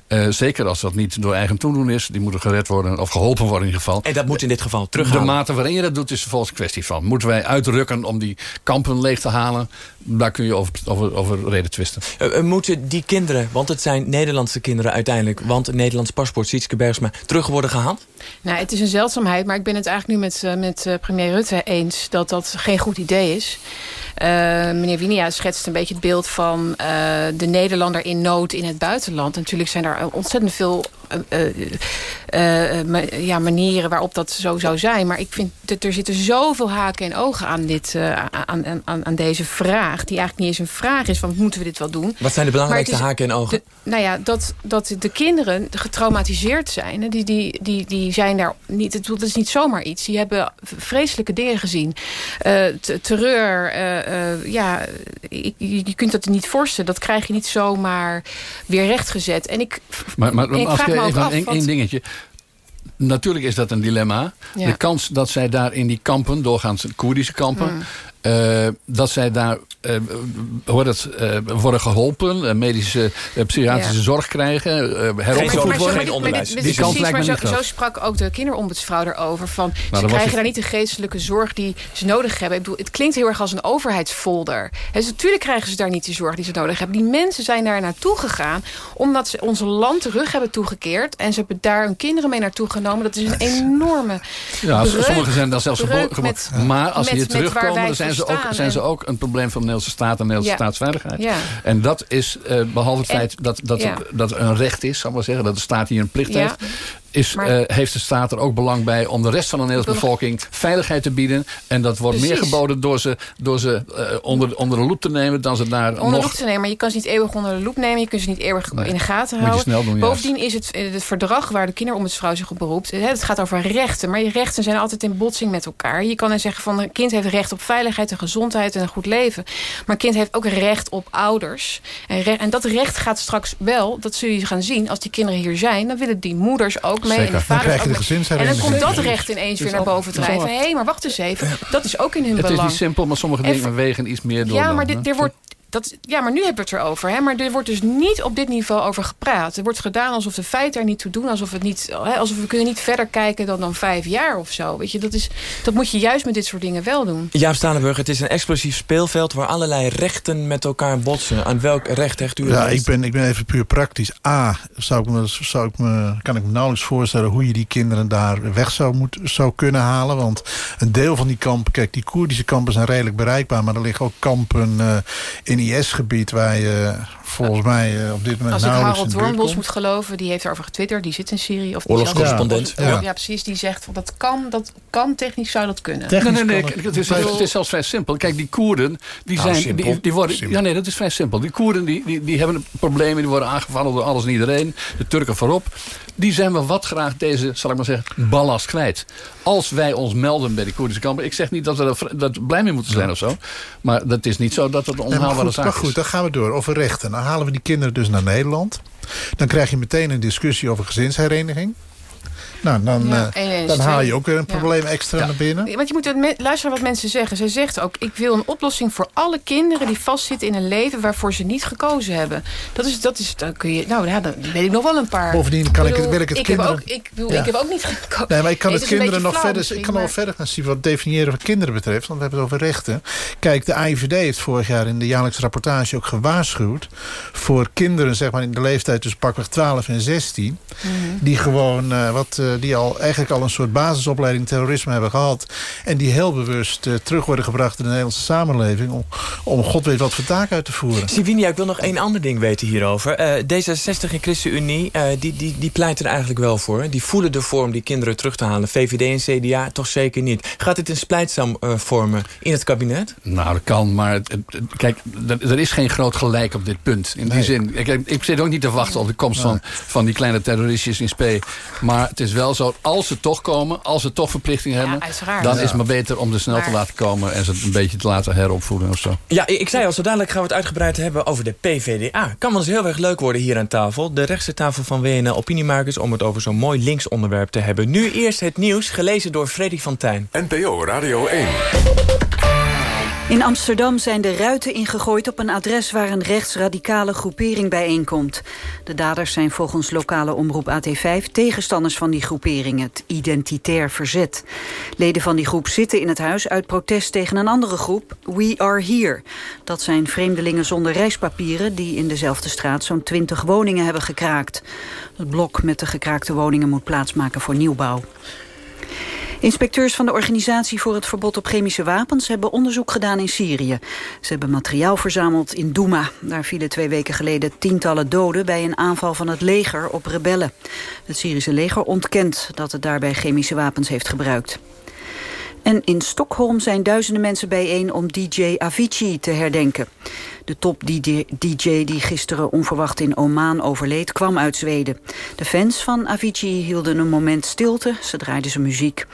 Uh, zeker als dat niet door eigen toedoen is. Die moeten gered worden of geholpen worden in ieder geval. En dat moet in dit geval terughalen? De mate waarin je dat doet is er volgens kwestie van. Moeten wij uitrukken om die kampen leeg te halen? Daar kun je over, over, over reden twisten. Uh, moeten die kinderen, want het zijn Nederlandse kinderen uiteindelijk... want een Nederlands paspoort, Sietske Bergsma, terug worden gehaald? Nou, het is een zeldzaamheid, maar ik ben het eigenlijk nu met, met premier Rutte eens... dat dat geen goed idee is. Uh, meneer Winia schetst een beetje het beeld van uh, de Nederlander in nood in het buitenland. Natuurlijk zijn er ontzettend veel uh, ja, manieren waarop dat zo zou zijn. Maar ik vind dat er zitten zoveel haken en ogen aan, dit, aan, aan, aan deze vraag. Die eigenlijk niet eens een vraag is van moeten we dit wel doen. Wat zijn de belangrijkste is, haken en ogen? De, nou ja, dat, dat de kinderen getraumatiseerd zijn. Die, die, die, die zijn daar niet, het is niet zomaar iets. Die hebben vreselijke dingen gezien. terreur, uh, ja, je, je kunt dat niet voorstellen. Dat krijg je niet zomaar weer rechtgezet. En ik, maar, maar ik als je één dingetje. Natuurlijk is dat een dilemma. Ja. De kans dat zij daar in die kampen, doorgaans Koerdische kampen... Mm. Uh, dat zij daar uh, het, uh, worden geholpen, medische, psychiatrische ja. zorg krijgen, heropgevoed worden. Geen onderwijs. Die kant lijkt me zo, zo sprak ook de kinderombudsvrouw erover. Van, nou, ze krijgen daar niet de geestelijke zorg die ze nodig hebben. Ik bedoel, het klinkt heel erg als een overheidsfolder. dus natuurlijk krijgen ze daar niet de zorg die ze nodig hebben. Die mensen zijn daar naartoe gegaan omdat ze ons land terug hebben toegekeerd. En ze hebben daar hun kinderen mee naartoe genomen. Dat is een enorme Ja, sommigen zijn dan zelfs geboren. Maar als ze hier terugkomen, dan zijn ze ook, zijn ze ook een probleem van de Nederlandse staat en de Nederlandse ja. staatsveiligheid. Ja. En dat is, uh, behalve het en, feit dat, dat, dat een recht is, zal ik maar zeggen, dat de staat hier een plicht heeft is, maar, uh, heeft de staat er ook belang bij om de rest van de Nederlandse bevolking veiligheid te bieden. En dat wordt Precies. meer geboden door ze, door ze uh, onder, onder de loep te nemen dan ze daar onder nog... de loep te nemen, maar je kan ze niet eeuwig onder de loep nemen. Je kunt ze niet eeuwig nee. in de gaten houden. Doen, Bovendien is het, het verdrag waar de kinderombudsvrouw zich op beroept. Het gaat over rechten, maar je rechten zijn altijd in botsing met elkaar. Je kan dan zeggen van een kind heeft recht op veiligheid en gezondheid en een goed leven. Maar een kind heeft ook recht op ouders. En, en dat recht gaat straks wel, dat zul je gaan zien, als die kinderen hier zijn, dan willen die moeders ook mee Zeker. en de vaders de en dan komt dat recht ineens weer naar boven drijven. Hé, hey, maar wacht eens even. Dat is ook in hun belang. Het is niet simpel, maar sommige dingen wegen iets meer door. Ja, maar dit, er wordt dat, ja, maar nu hebben we het erover. Hè? Maar er wordt dus niet op dit niveau over gepraat. Er wordt gedaan alsof de feiten er niet toe doen. Alsof, het niet, hè, alsof we kunnen niet verder kijken dan, dan vijf jaar of zo. Weet je, dat, is, dat moet je juist met dit soort dingen wel doen. Jaap Stanenburg, het is een explosief speelveld... waar allerlei rechten met elkaar botsen. Aan welk recht hecht u Ja, ik ben, ik ben even puur praktisch. A, zou ik me, zou ik me, kan ik me nauwelijks voorstellen... hoe je die kinderen daar weg zou, moet, zou kunnen halen. Want een deel van die kampen... Kijk, die Koerdische kampen zijn redelijk bereikbaar... maar er liggen ook kampen uh, in IS-gebied waar je volgens mij uh, op dit moment Als ik Harold Wormlos moet geloven, die heeft erover getwitterd. Die zit in Syrië. Of Oorlogscorrespondent. Ja, ja. ja, precies. Die zegt, dat kan, dat kan technisch zou dat kunnen. Technisch nee, nee, nee. Het is, het is zelfs vrij simpel. Kijk, die Koerden, die nou, zijn... Die, die, worden, simpel. ja, nee, dat is vrij simpel. Die Koerden, die, die, die hebben problemen. Die worden aangevallen door alles en iedereen. De Turken voorop. Die zijn we wat graag deze, zal ik maar zeggen, ballast kwijt. Als wij ons melden bij die Koerdische kampen. Ik zeg niet dat we er dat blij mee moeten zijn ja. of zo. Maar dat is niet zo dat het een onhaalbare nee, zaak is. Maar goed, dan gaan we door. Over rechten. Dan halen we die kinderen dus naar Nederland. Dan krijg je meteen een discussie over gezinshereniging. Nou, dan, ja, uh, dan haal je ook weer een probleem extra ja. naar binnen. Want je moet luisteren wat mensen zeggen. Zij zegt ook, ik wil een oplossing voor alle kinderen... die vastzitten in een leven waarvoor ze niet gekozen hebben. Dat is, dat is dan kun je, nou ja, dan weet ik nog wel een paar. Bovendien kan ik, bedoel, ik, wil ik het ik kinderen... Heb ook, ik, bedoel, ik heb ook niet gekozen. Nee, maar ik kan nee, het kinderen nog verder... Ik kan maar... nog verder gaan zien wat definiëren van kinderen betreft. Want we hebben het over rechten. Kijk, de AIVD heeft vorig jaar in de jaarlijkse rapportage ook gewaarschuwd... voor kinderen, zeg maar in de leeftijd tussen pakweg 12 en 16... Mm -hmm. die gewoon, uh, wat, uh, die al eigenlijk al een soort basisopleiding terrorisme hebben gehad... en die heel bewust uh, terug worden gebracht in de Nederlandse samenleving... om, om god weet wat voor taak uit te voeren. Sivinia, ik wil nog één ander ding weten hierover. Uh, D66 en ChristenUnie, uh, die, die, die pleiten er eigenlijk wel voor. Die voelen de vorm die kinderen terug te halen. VVD en CDA toch zeker niet. Gaat dit een splijtsam vormen in het kabinet? Nou, dat kan, maar het, het, kijk, er is geen groot gelijk op dit punt. In nee. die zin, ik, ik zit ook niet te wachten op de komst nee. van, van die kleine terroristjes in spe. Maar het is wel zo, als ze toch komen, als ze toch verplichtingen ja, hebben... dan is het maar beter om ze snel maar... te laten komen... en ze een beetje te laten heropvoeden of zo. Ja, ik zei al, zo dadelijk gaan we het uitgebreid hebben over de PVDA. Kan wel eens heel erg leuk worden hier aan tafel. De rechtse tafel van WNL Opiniemakers... om het over zo'n mooi links onderwerp te hebben. Nu eerst het nieuws, gelezen door Freddy van Tijn. NPO Radio 1. In Amsterdam zijn de ruiten ingegooid op een adres waar een rechtsradicale groepering bijeenkomt. De daders zijn volgens lokale omroep AT5 tegenstanders van die groepering, het Identitair Verzet. Leden van die groep zitten in het huis uit protest tegen een andere groep, We Are Here. Dat zijn vreemdelingen zonder reispapieren die in dezelfde straat zo'n 20 woningen hebben gekraakt. Het blok met de gekraakte woningen moet plaatsmaken voor nieuwbouw. Inspecteurs van de Organisatie voor het Verbod op Chemische Wapens... hebben onderzoek gedaan in Syrië. Ze hebben materiaal verzameld in Douma. Daar vielen twee weken geleden tientallen doden... bij een aanval van het leger op rebellen. Het Syrische leger ontkent dat het daarbij chemische wapens heeft gebruikt. En in Stockholm zijn duizenden mensen bijeen om DJ Avicii te herdenken. De top-DJ die gisteren onverwacht in Oman overleed, kwam uit Zweden. De fans van Avicii hielden een moment stilte, ze draaiden zijn muziek.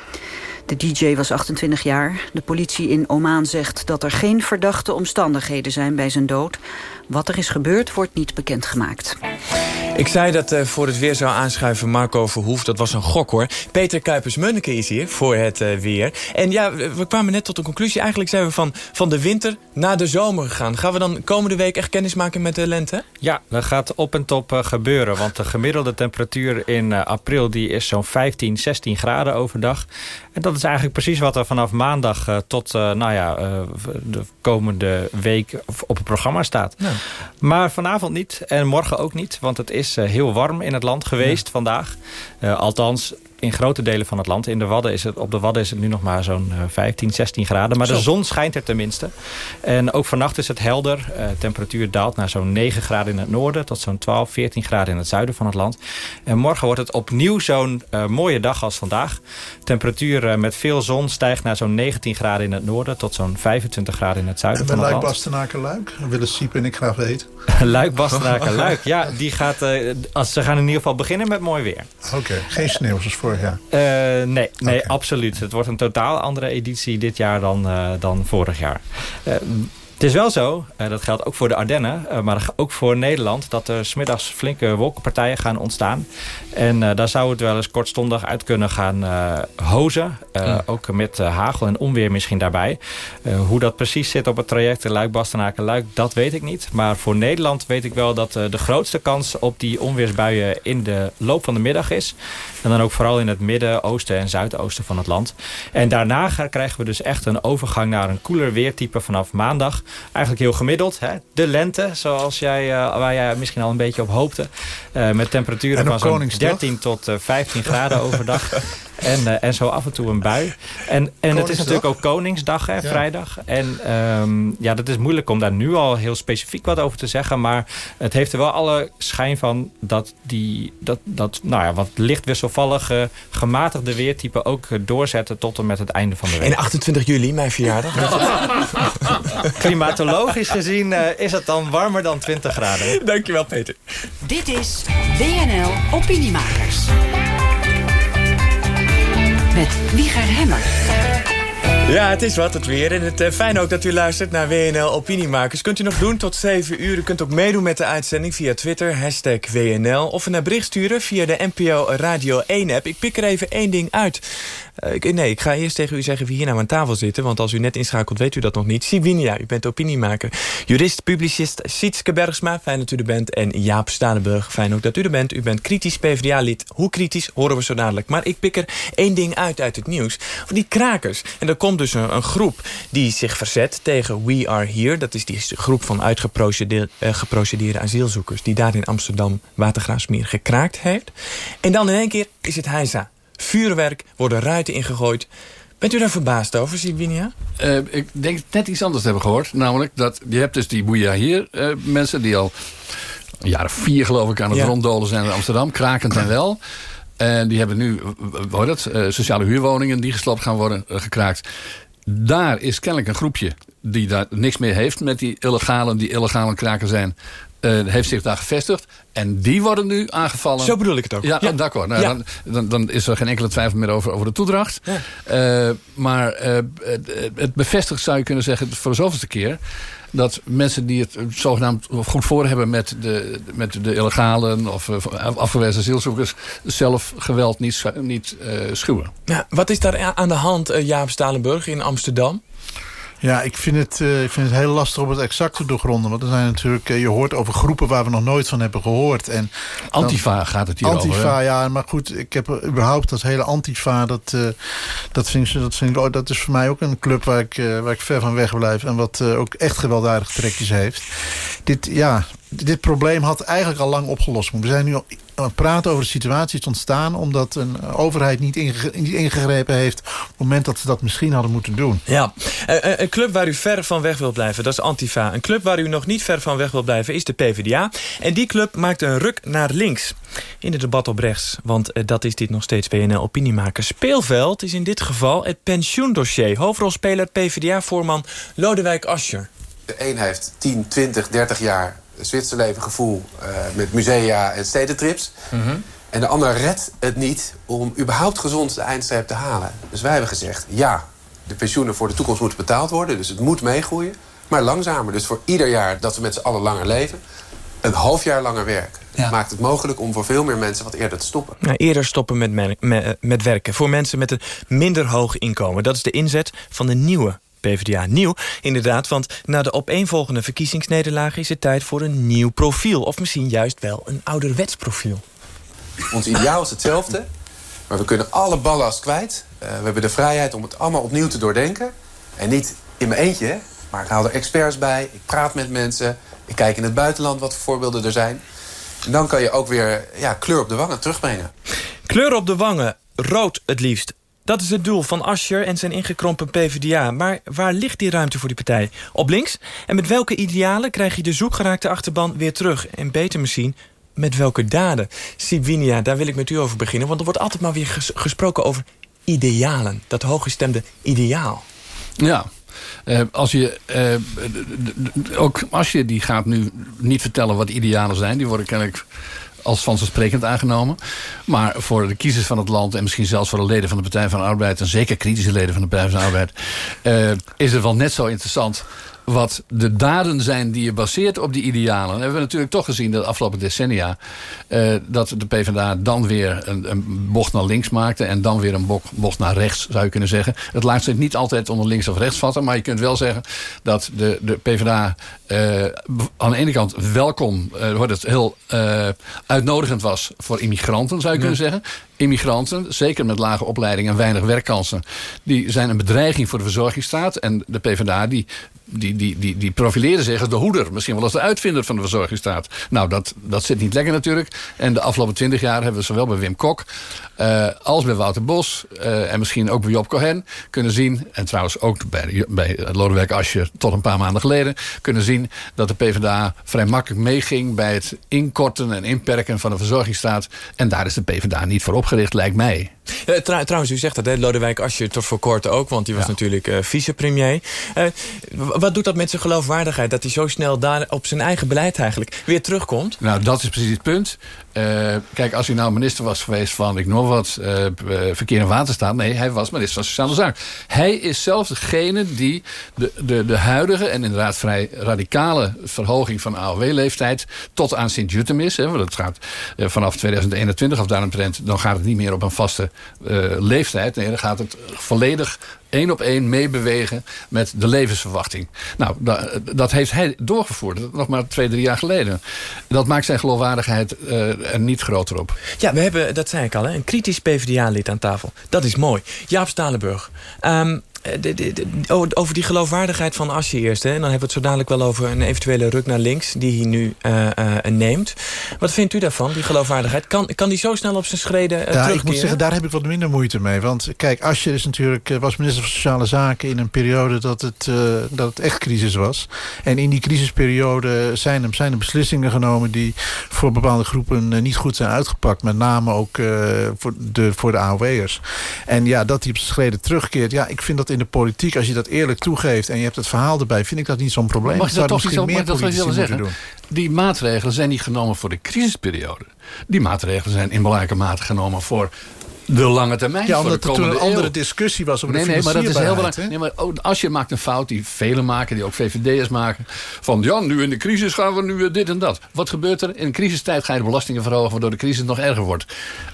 De DJ was 28 jaar. De politie in Oman zegt dat er geen verdachte omstandigheden zijn bij zijn dood. Wat er is gebeurd wordt niet bekendgemaakt. Ik zei dat uh, voor het weer zou aanschuiven Marco Verhoef. Dat was een gok hoor. Peter Kuipers-Munneke is hier voor het uh, weer. En ja, we kwamen net tot een conclusie. Eigenlijk zijn we van, van de winter naar de zomer gegaan. Gaan we dan komende week echt kennis maken met de lente? Ja, dat gaat op en top uh, gebeuren. Want de gemiddelde temperatuur in april die is zo'n 15, 16 graden overdag. En dat is eigenlijk precies wat er vanaf maandag tot nou ja, de komende week op het programma staat. Ja. Maar vanavond niet en morgen ook niet. Want het is heel warm in het land geweest vandaag. Uh, althans, in grote delen van het land. In de Wadden is het, op de Wadden is het nu nog maar zo'n 15, 16 graden. Maar Zo. de zon schijnt er tenminste. En ook vannacht is het helder. Uh, temperatuur daalt naar zo'n 9 graden in het noorden... tot zo'n 12, 14 graden in het zuiden van het land. En morgen wordt het opnieuw zo'n uh, mooie dag als vandaag. Temperatuur uh, met veel zon stijgt naar zo'n 19 graden in het noorden... tot zo'n 25 graden in het zuiden van het land. En Bastenaken Luik? willen Siep en ik graag weten. Luik, Bastenaken, Luik. Ja, die gaat, als, ze gaan in ieder geval beginnen met mooi weer. Oké, okay. geen sneeuw zoals vorig jaar? Uh, nee, nee okay. absoluut. Het wordt een totaal andere editie dit jaar dan, uh, dan vorig jaar. Uh, het is wel zo, uh, dat geldt ook voor de Ardennen, uh, maar ook voor Nederland... dat er smiddags flinke wolkenpartijen gaan ontstaan. En uh, daar zou het wel eens kortstondig uit kunnen gaan hozen. Ja. Ook met hagel en onweer misschien daarbij. hoe dat precies zit op het traject Luik-Bastenaken-Luik, dat weet ik niet. Maar voor Nederland weet ik wel dat de grootste kans op die onweersbuien... in de loop van de middag is. En dan ook vooral in het midden, oosten en zuidoosten van het land. En daarna krijgen we dus echt een overgang naar een koeler weertype vanaf maandag eigenlijk heel gemiddeld. Hè? De lente, zoals jij, uh, waar jij misschien al een beetje op hoopte. Uh, met temperaturen van zo'n 13 tot uh, 15 graden overdag. En, uh, en zo af en toe een bui. En, en het is natuurlijk ook Koningsdag, hè, ja. vrijdag. En um, ja, dat is moeilijk om daar nu al heel specifiek wat over te zeggen. Maar het heeft er wel alle schijn van dat die dat, dat nou ja, wat licht wisselvallige, gematigde weertype ook doorzetten tot en met het einde van de week. En 28 juli, mijn verjaardag. Klimatologisch gezien uh, is het dan warmer dan 20 graden. Dankjewel, Peter. Dit is WNL Opiniemakers met Wieger Hemmer. Ja, het is wat het weer. En het uh, fijn ook dat u luistert naar WNL Opiniemakers. Kunt u nog doen tot 7 uur. U kunt ook meedoen met de uitzending via Twitter, hashtag WNL. Of een bericht sturen via de NPO Radio 1-app. Ik pik er even één ding uit. Ik, nee, ik ga eerst tegen u zeggen wie hier nou aan tafel zitten. Want als u net inschakelt, weet u dat nog niet. Sibinia, u bent opiniemaker. Jurist, publicist Sietske Bergsma, fijn dat u er bent. En Jaap Stadenburg, fijn ook dat u er bent. U bent kritisch PvdA-lid. Hoe kritisch, horen we zo dadelijk. Maar ik pik er één ding uit uit het nieuws. Voor die krakers. En er komt dus een, groep die zich verzet tegen We Are Here. Dat is die groep van uitgeprocedeerde geprocedeerde asielzoekers... die daar in Amsterdam Watergraafsmeer gekraakt heeft. En dan in één keer is het heisa. Vuurwerk, worden ruiten ingegooid. Bent u daar verbaasd over, Sibinia? Uh, ik denk net iets anders te hebben gehoord. Namelijk dat je hebt dus die Boeia hier uh, mensen die al een jaar of vier geloof ik aan het ja. ronddolen zijn in Amsterdam. Krakend en wel. En die hebben nu wat het, uh, sociale huurwoningen die gesloopt gaan worden gekraakt. Daar is kennelijk een groepje die daar niks meer heeft met die illegale, die illegale kraken zijn. Uh, heeft zich daar gevestigd. En die worden nu aangevallen. Zo bedoel ik het ook. Ja, ja. d'accord. Nou, ja. dan, dan, dan, is er geen enkele twijfel meer over, over de toedracht. Ja. Uh, maar uh, het bevestigt, zou je kunnen zeggen, voor de zoveelste keer... dat mensen die het zogenaamd goed voor hebben met de, met de illegalen... of afgewezen asielzoekers, zelf geweld niet, niet schuwen. Ja, wat is daar aan de hand, Jaap Stalenburg, in Amsterdam? Ja, ik vind, het, uh, ik vind het heel lastig om het exact te doorgronden. Want er zijn natuurlijk, uh, je hoort over groepen waar we nog nooit van hebben gehoord. En Antifa dan, gaat het hier Antifa, over. ja. Maar goed, ik heb überhaupt dat hele Antifa... Dat, uh, dat, vind, dat, vind, oh, dat is voor mij ook een club waar ik, waar ik ver van weg blijf. En wat ook echt gewelddadige trekjes heeft. Dit, ja, dit probleem had eigenlijk al lang opgelost. We zijn nu aan het praten over de situatie is ontstaan... omdat een overheid niet, ingegrepen heeft... op het moment dat ze dat misschien hadden moeten doen. Ja, een club waar u ver van weg wilt blijven, dat is Antifa. Een club waar u nog niet ver van weg wilt blijven, is de PvdA. En die club maakt een ruk naar links. In het debat op rechts, want eh, dat is dit nog steeds WNL Opiniemaker. Speelveld is in dit geval het pensioendossier. Hoofdrolspeler PvdA-voorman Lodewijk Asscher. De een heeft 10, 20, 30 jaar Zwitserleven gevoel uh, met musea en stedentrips. Mm En de ander redt het niet om überhaupt gezond de eindstreep te halen. Dus wij hebben gezegd, ja, de pensioenen voor de toekomst moeten betaald worden. Dus het moet meegroeien, maar langzamer. Dus voor ieder jaar dat we met z'n allen langer leven... een half jaar langer werken. Ja. maakt het mogelijk om voor veel meer mensen wat eerder te stoppen. Nou, eerder stoppen met, met, met werken. Voor mensen met een minder hoog inkomen. Dat is de inzet van de nieuwe PvdA nieuw. Inderdaad, want na de opeenvolgende verkiezingsnederlagen... is het tijd voor een nieuw profiel. Of misschien juist wel een ouderwets profiel. Ons ideaal is hetzelfde, maar we kunnen alle ballast kwijt. Uh, we hebben de vrijheid om het allemaal opnieuw te doordenken. En niet in mijn eentje, maar ik haal er experts bij. Ik praat met mensen. Ik kijk in het buitenland wat voor voorbeelden er zijn. En dan kan je ook weer ja, kleur op de wangen terugbrengen. Kleur op de wangen, rood het liefst. Dat is het doel van Ascher en zijn ingekrompen PvdA. Maar waar ligt die ruimte voor die partij? Op links? En met welke idealen krijg je de zoekgeraakte achterban weer terug? En beter misschien, met welke daden? Sibinia, daar wil ik met u over beginnen. Want er wordt altijd maar weer gesproken over idealen. Dat hooggestemde ideaal. Ja, uh, als je, uh, ook als die gaat nu niet vertellen wat idealen zijn. Die worden kennelijk als vanzelfsprekend aangenomen. Maar voor de kiezers van het land... en misschien zelfs voor de leden van de Partij van de Arbeid... en zeker kritische leden van de Partij van de Arbeid... Uh, is het wel net zo interessant wat de daden zijn die je baseert op die idealen. En we hebben natuurlijk toch gezien de afgelopen decennia... Uh, dat de PvdA dan weer een, een, bocht naar links maakte... en dan weer een bocht naar rechts, zou je kunnen zeggen. Het laat zich niet altijd onder links of rechts vatten... maar je kunt wel zeggen dat de, de PvdA uh, aan de ene kant welkom... Uh, wordt het heel uitnodigend was voor immigranten, zou je kunnen zeggen immigranten, zeker met lage opleiding en weinig werkkansen... die zijn een bedreiging voor de verzorgingsstaat. En de PvdA die, die, die, die, die profileerde zich als de hoeder. Misschien wel als de uitvinder van de verzorgingsstaat. Nou, dat, dat zit niet lekker natuurlijk. En de afgelopen twintig jaar hebben we zowel bij Wim Kok... Uh, als bij Wouter Bos uh, en misschien ook bij Job Cohen kunnen zien... en trouwens ook bij, bij Lodewijk Asscher tot een paar maanden geleden... kunnen zien dat de PvdA vrij makkelijk meeging... bij het inkorten en inperken van de verzorgingsstaat. En daar is de PvdA niet voor opgericht, lijkt mij. Uh, trouwens, u zegt dat, hè? Lodewijk Asscher tot voor kort ook... want die was ja. natuurlijk uh, vicepremier. Wat doet dat met zijn geloofwaardigheid... dat hij zo snel daar op zijn eigen beleid eigenlijk weer terugkomt? Nou, dat is precies het punt. kijk, als hij nou minister was geweest van... ik noem wat, verkeer en waterstaat... nee, hij was minister van Sociale Zaken. Hij is zelf degene die de, de, de huidige... en inderdaad vrij radicale verhoging van AOW-leeftijd... tot aan Sint-Jutemis, want het gaat vanaf 2021 of daaromtrent... dan gaat het niet meer op een vaste leeftijd. Nee, dan gaat het volledig één op één meebewegen met de levensverwachting. Nou, dat, heeft hij doorgevoerd. Nog maar twee, drie jaar geleden. Dat maakt zijn geloofwaardigheid uh, er niet groter op. Ja, we hebben, dat zei ik al, hè, een kritisch PvdA-lid aan tafel. Dat is mooi. Jaap Stalenburg. Um, eh, de, de, de, oh, over die geloofwaardigheid van Asje eerst. Hè? En dan hebben we het zo dadelijk wel over een eventuele ruk naar links... die hij nu uh, uh, neemt. Wat vindt u daarvan, die geloofwaardigheid? Kan, kan die zo snel op zijn schreden uh, ja, Ik moet zeggen, daar heb ik wat minder moeite mee. Want kijk, Asje is natuurlijk, was minister van Sociale Zaken... in een periode dat het, dat het echt crisis was. En in die crisisperiode zijn er, zijn er beslissingen genomen... die voor bepaalde groepen niet goed zijn uitgepakt. Met name ook voor, de, voor de AOW'ers. En ja, dat hij op zijn schreden terugkeert... ja, ik vind dat in de politiek, als je dat eerlijk toegeeft... en je hebt het verhaal erbij, vind ik dat niet zo'n probleem. Mag je dat toch niet meer dat zeggen? Doen. Die maatregelen zijn niet genomen voor de crisisperiode. Die maatregelen zijn in belangrijke mate genomen voor de lange termijn. Ja, omdat er toen een andere discussie was over nee, de nee, maar dat is heel belangrijk. Nee, maar als je maakt een fout die velen maken, die ook VVD'ers maken... van ja, nu in de crisis gaan we nu dit en dat. Wat gebeurt er? In een crisistijd ga je de belastingen verhogen... waardoor de crisis nog erger wordt.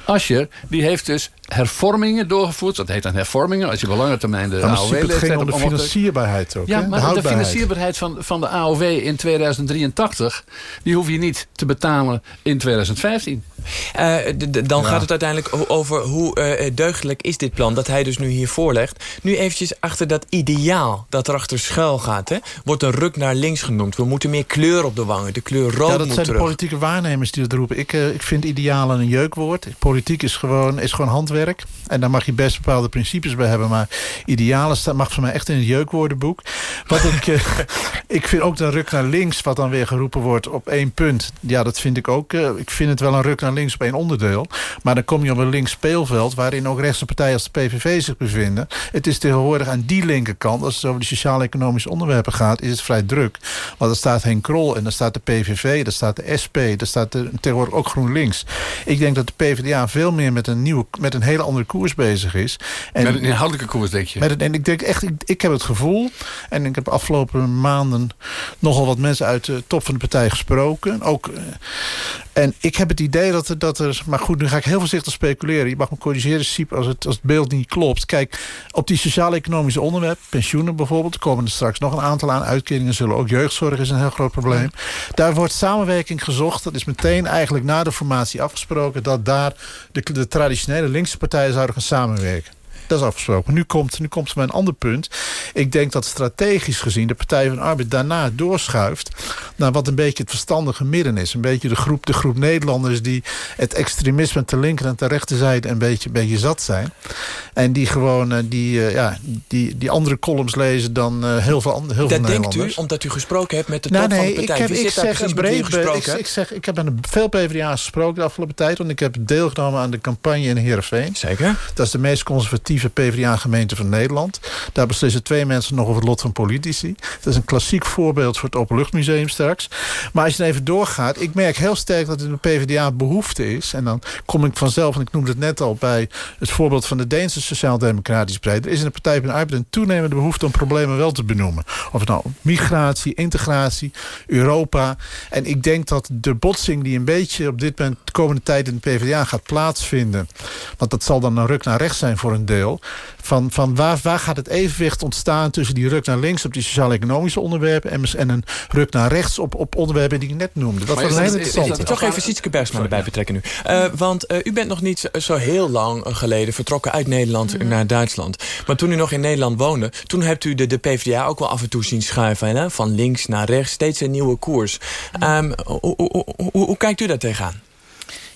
Asje, die heeft dus hervormingen doorgevoerd. Dat heet dan hervormingen. Als je op lange termijn de Ja, AOW... het ging om de financierbaarheid ook. Ja, hè? maar de, houdbaarheid. financierbaarheid van, van de AOW in 2083... die hoef je niet te betalen in 2015. Eh, dan Ja. gaat het uiteindelijk over hoe eh, deugdelijk is dit plan... dat hij dus nu hier voorlegt. Nu eventjes achter dat ideaal dat erachter schuil gaat. Hè? Wordt een ruk naar links genoemd. We moeten meer kleur op de wangen. De kleur rood Ja, dat moet zijn de politieke waarnemers die dat roepen. Ik, ik vind idealen een jeukwoord. Politiek is gewoon, is gewoon handwerk. En daar mag je best bepaalde principes bij hebben. Maar idealen mag voor mij echt in het jeukwoordenboek. Wat ik, eh, ik vind ook een ruk naar links, wat dan weer geroepen wordt op één punt. Ja, dat vind ik ook. eh, ik vind het wel een ruk naar links op één onderdeel. Maar dan kom je op een links speelveld... waarin ook rechtse partijen als de PVV zich bevinden. Het is tegenwoordig aan die linkerkant... als het over die sociaal-economische onderwerpen gaat... is het vrij druk. Want er staat Henk Krol en er staat de PVV... er staat de SP, er staat de, tegenwoordig ook GroenLinks. Ik denk dat de PvdA veel meer met een, nieuwe, met een hele andere koers bezig is. En Met een inhoudelijke koers, denk je? met het, en ik denk echt, ik, ik heb het gevoel... en ik heb de afgelopen maanden nogal wat mensen uit de top van de partij gesproken. Ook, eh, en ik heb het idee dat er, dat er... Maar goed, nu ga ik heel voorzichtig speculeren. Je mag me corrigeren, Siep, als het, als het beeld niet klopt. Kijk, op die sociaal-economische onderwerpen... pensioenen bijvoorbeeld, komen er straks nog een aantal aan. Uitkeringen zullen ook jeugdzorg is een heel groot probleem. Daar wordt samenwerking gezocht. Dat is meteen eigenlijk na de formatie afgesproken... dat daar de, de traditionele linkse partijen zouden gaan samenwerken. Dat is afgesproken. Nu komt, nu komt mijn ander punt. Ik denk dat strategisch gezien de Partij van de Arbeid daarna doorschuift... naar wat een beetje het verstandige midden is. Een beetje de groep, de groep Nederlanders die het extremisme ter linker en ter rechterzijde een beetje, een beetje zat zijn. En die gewoon eh, die, eh, ja, die, die andere columns lezen dan eh, heel veel, andere- heel veel Dat denkt Nederlanders. u omdat u gesproken hebt met de Nou, top van nee, de ik partij. heb, ik zit daar zeg, een breed, gesproken ik, ik, zeg, ik heb met veel PvdA's gesproken de afgelopen tijd. Want ik heb deelgenomen aan de campagne in Heerenveen. Zeker. Dat is de meest conservatieve PvdA-gemeente van Nederland. Daar beslissen twee mensen nog over het lot van politici. Dat is een klassiek voorbeeld voor het Openluchtmuseum straks. Maar als je dan even doorgaat... ik merk heel sterk dat in de PvdA behoefte is. En dan kom ik vanzelf, en ik noemde het net al... bij het voorbeeld van de Deense Sociaal-Democratische Partij. Er is in de Partij van de Arbeid een toenemende behoefte... om problemen wel te benoemen. Of het nou migratie, integratie, Europa. En ik denk dat de botsing die een beetje op dit moment... de komende tijd in de PvdA gaat plaatsvinden... want dat zal dan een ruk naar rechts zijn voor een deel... van, van waar, waar gaat het evenwicht ontstaan tussen die ruk naar links... op die sociaal-economische onderwerpen... En, en een ruk naar rechts op, op onderwerpen die ik net noemde. Dat Maar was is een dat- hele Toch even Sietske Bergsma erbij betrekken nu. Eh, want eh, u bent nog niet zo, heel lang geleden vertrokken uit Nederland Mhm. naar Duitsland. Maar toen u nog in Nederland woonde... toen hebt u de, de PvdA ook wel af en toe zien schuiven. Hè? Van links naar rechts, steeds een nieuwe koers. Ehm, hoe, hoe, hoe, hoe- hoe kijkt u daar tegenaan?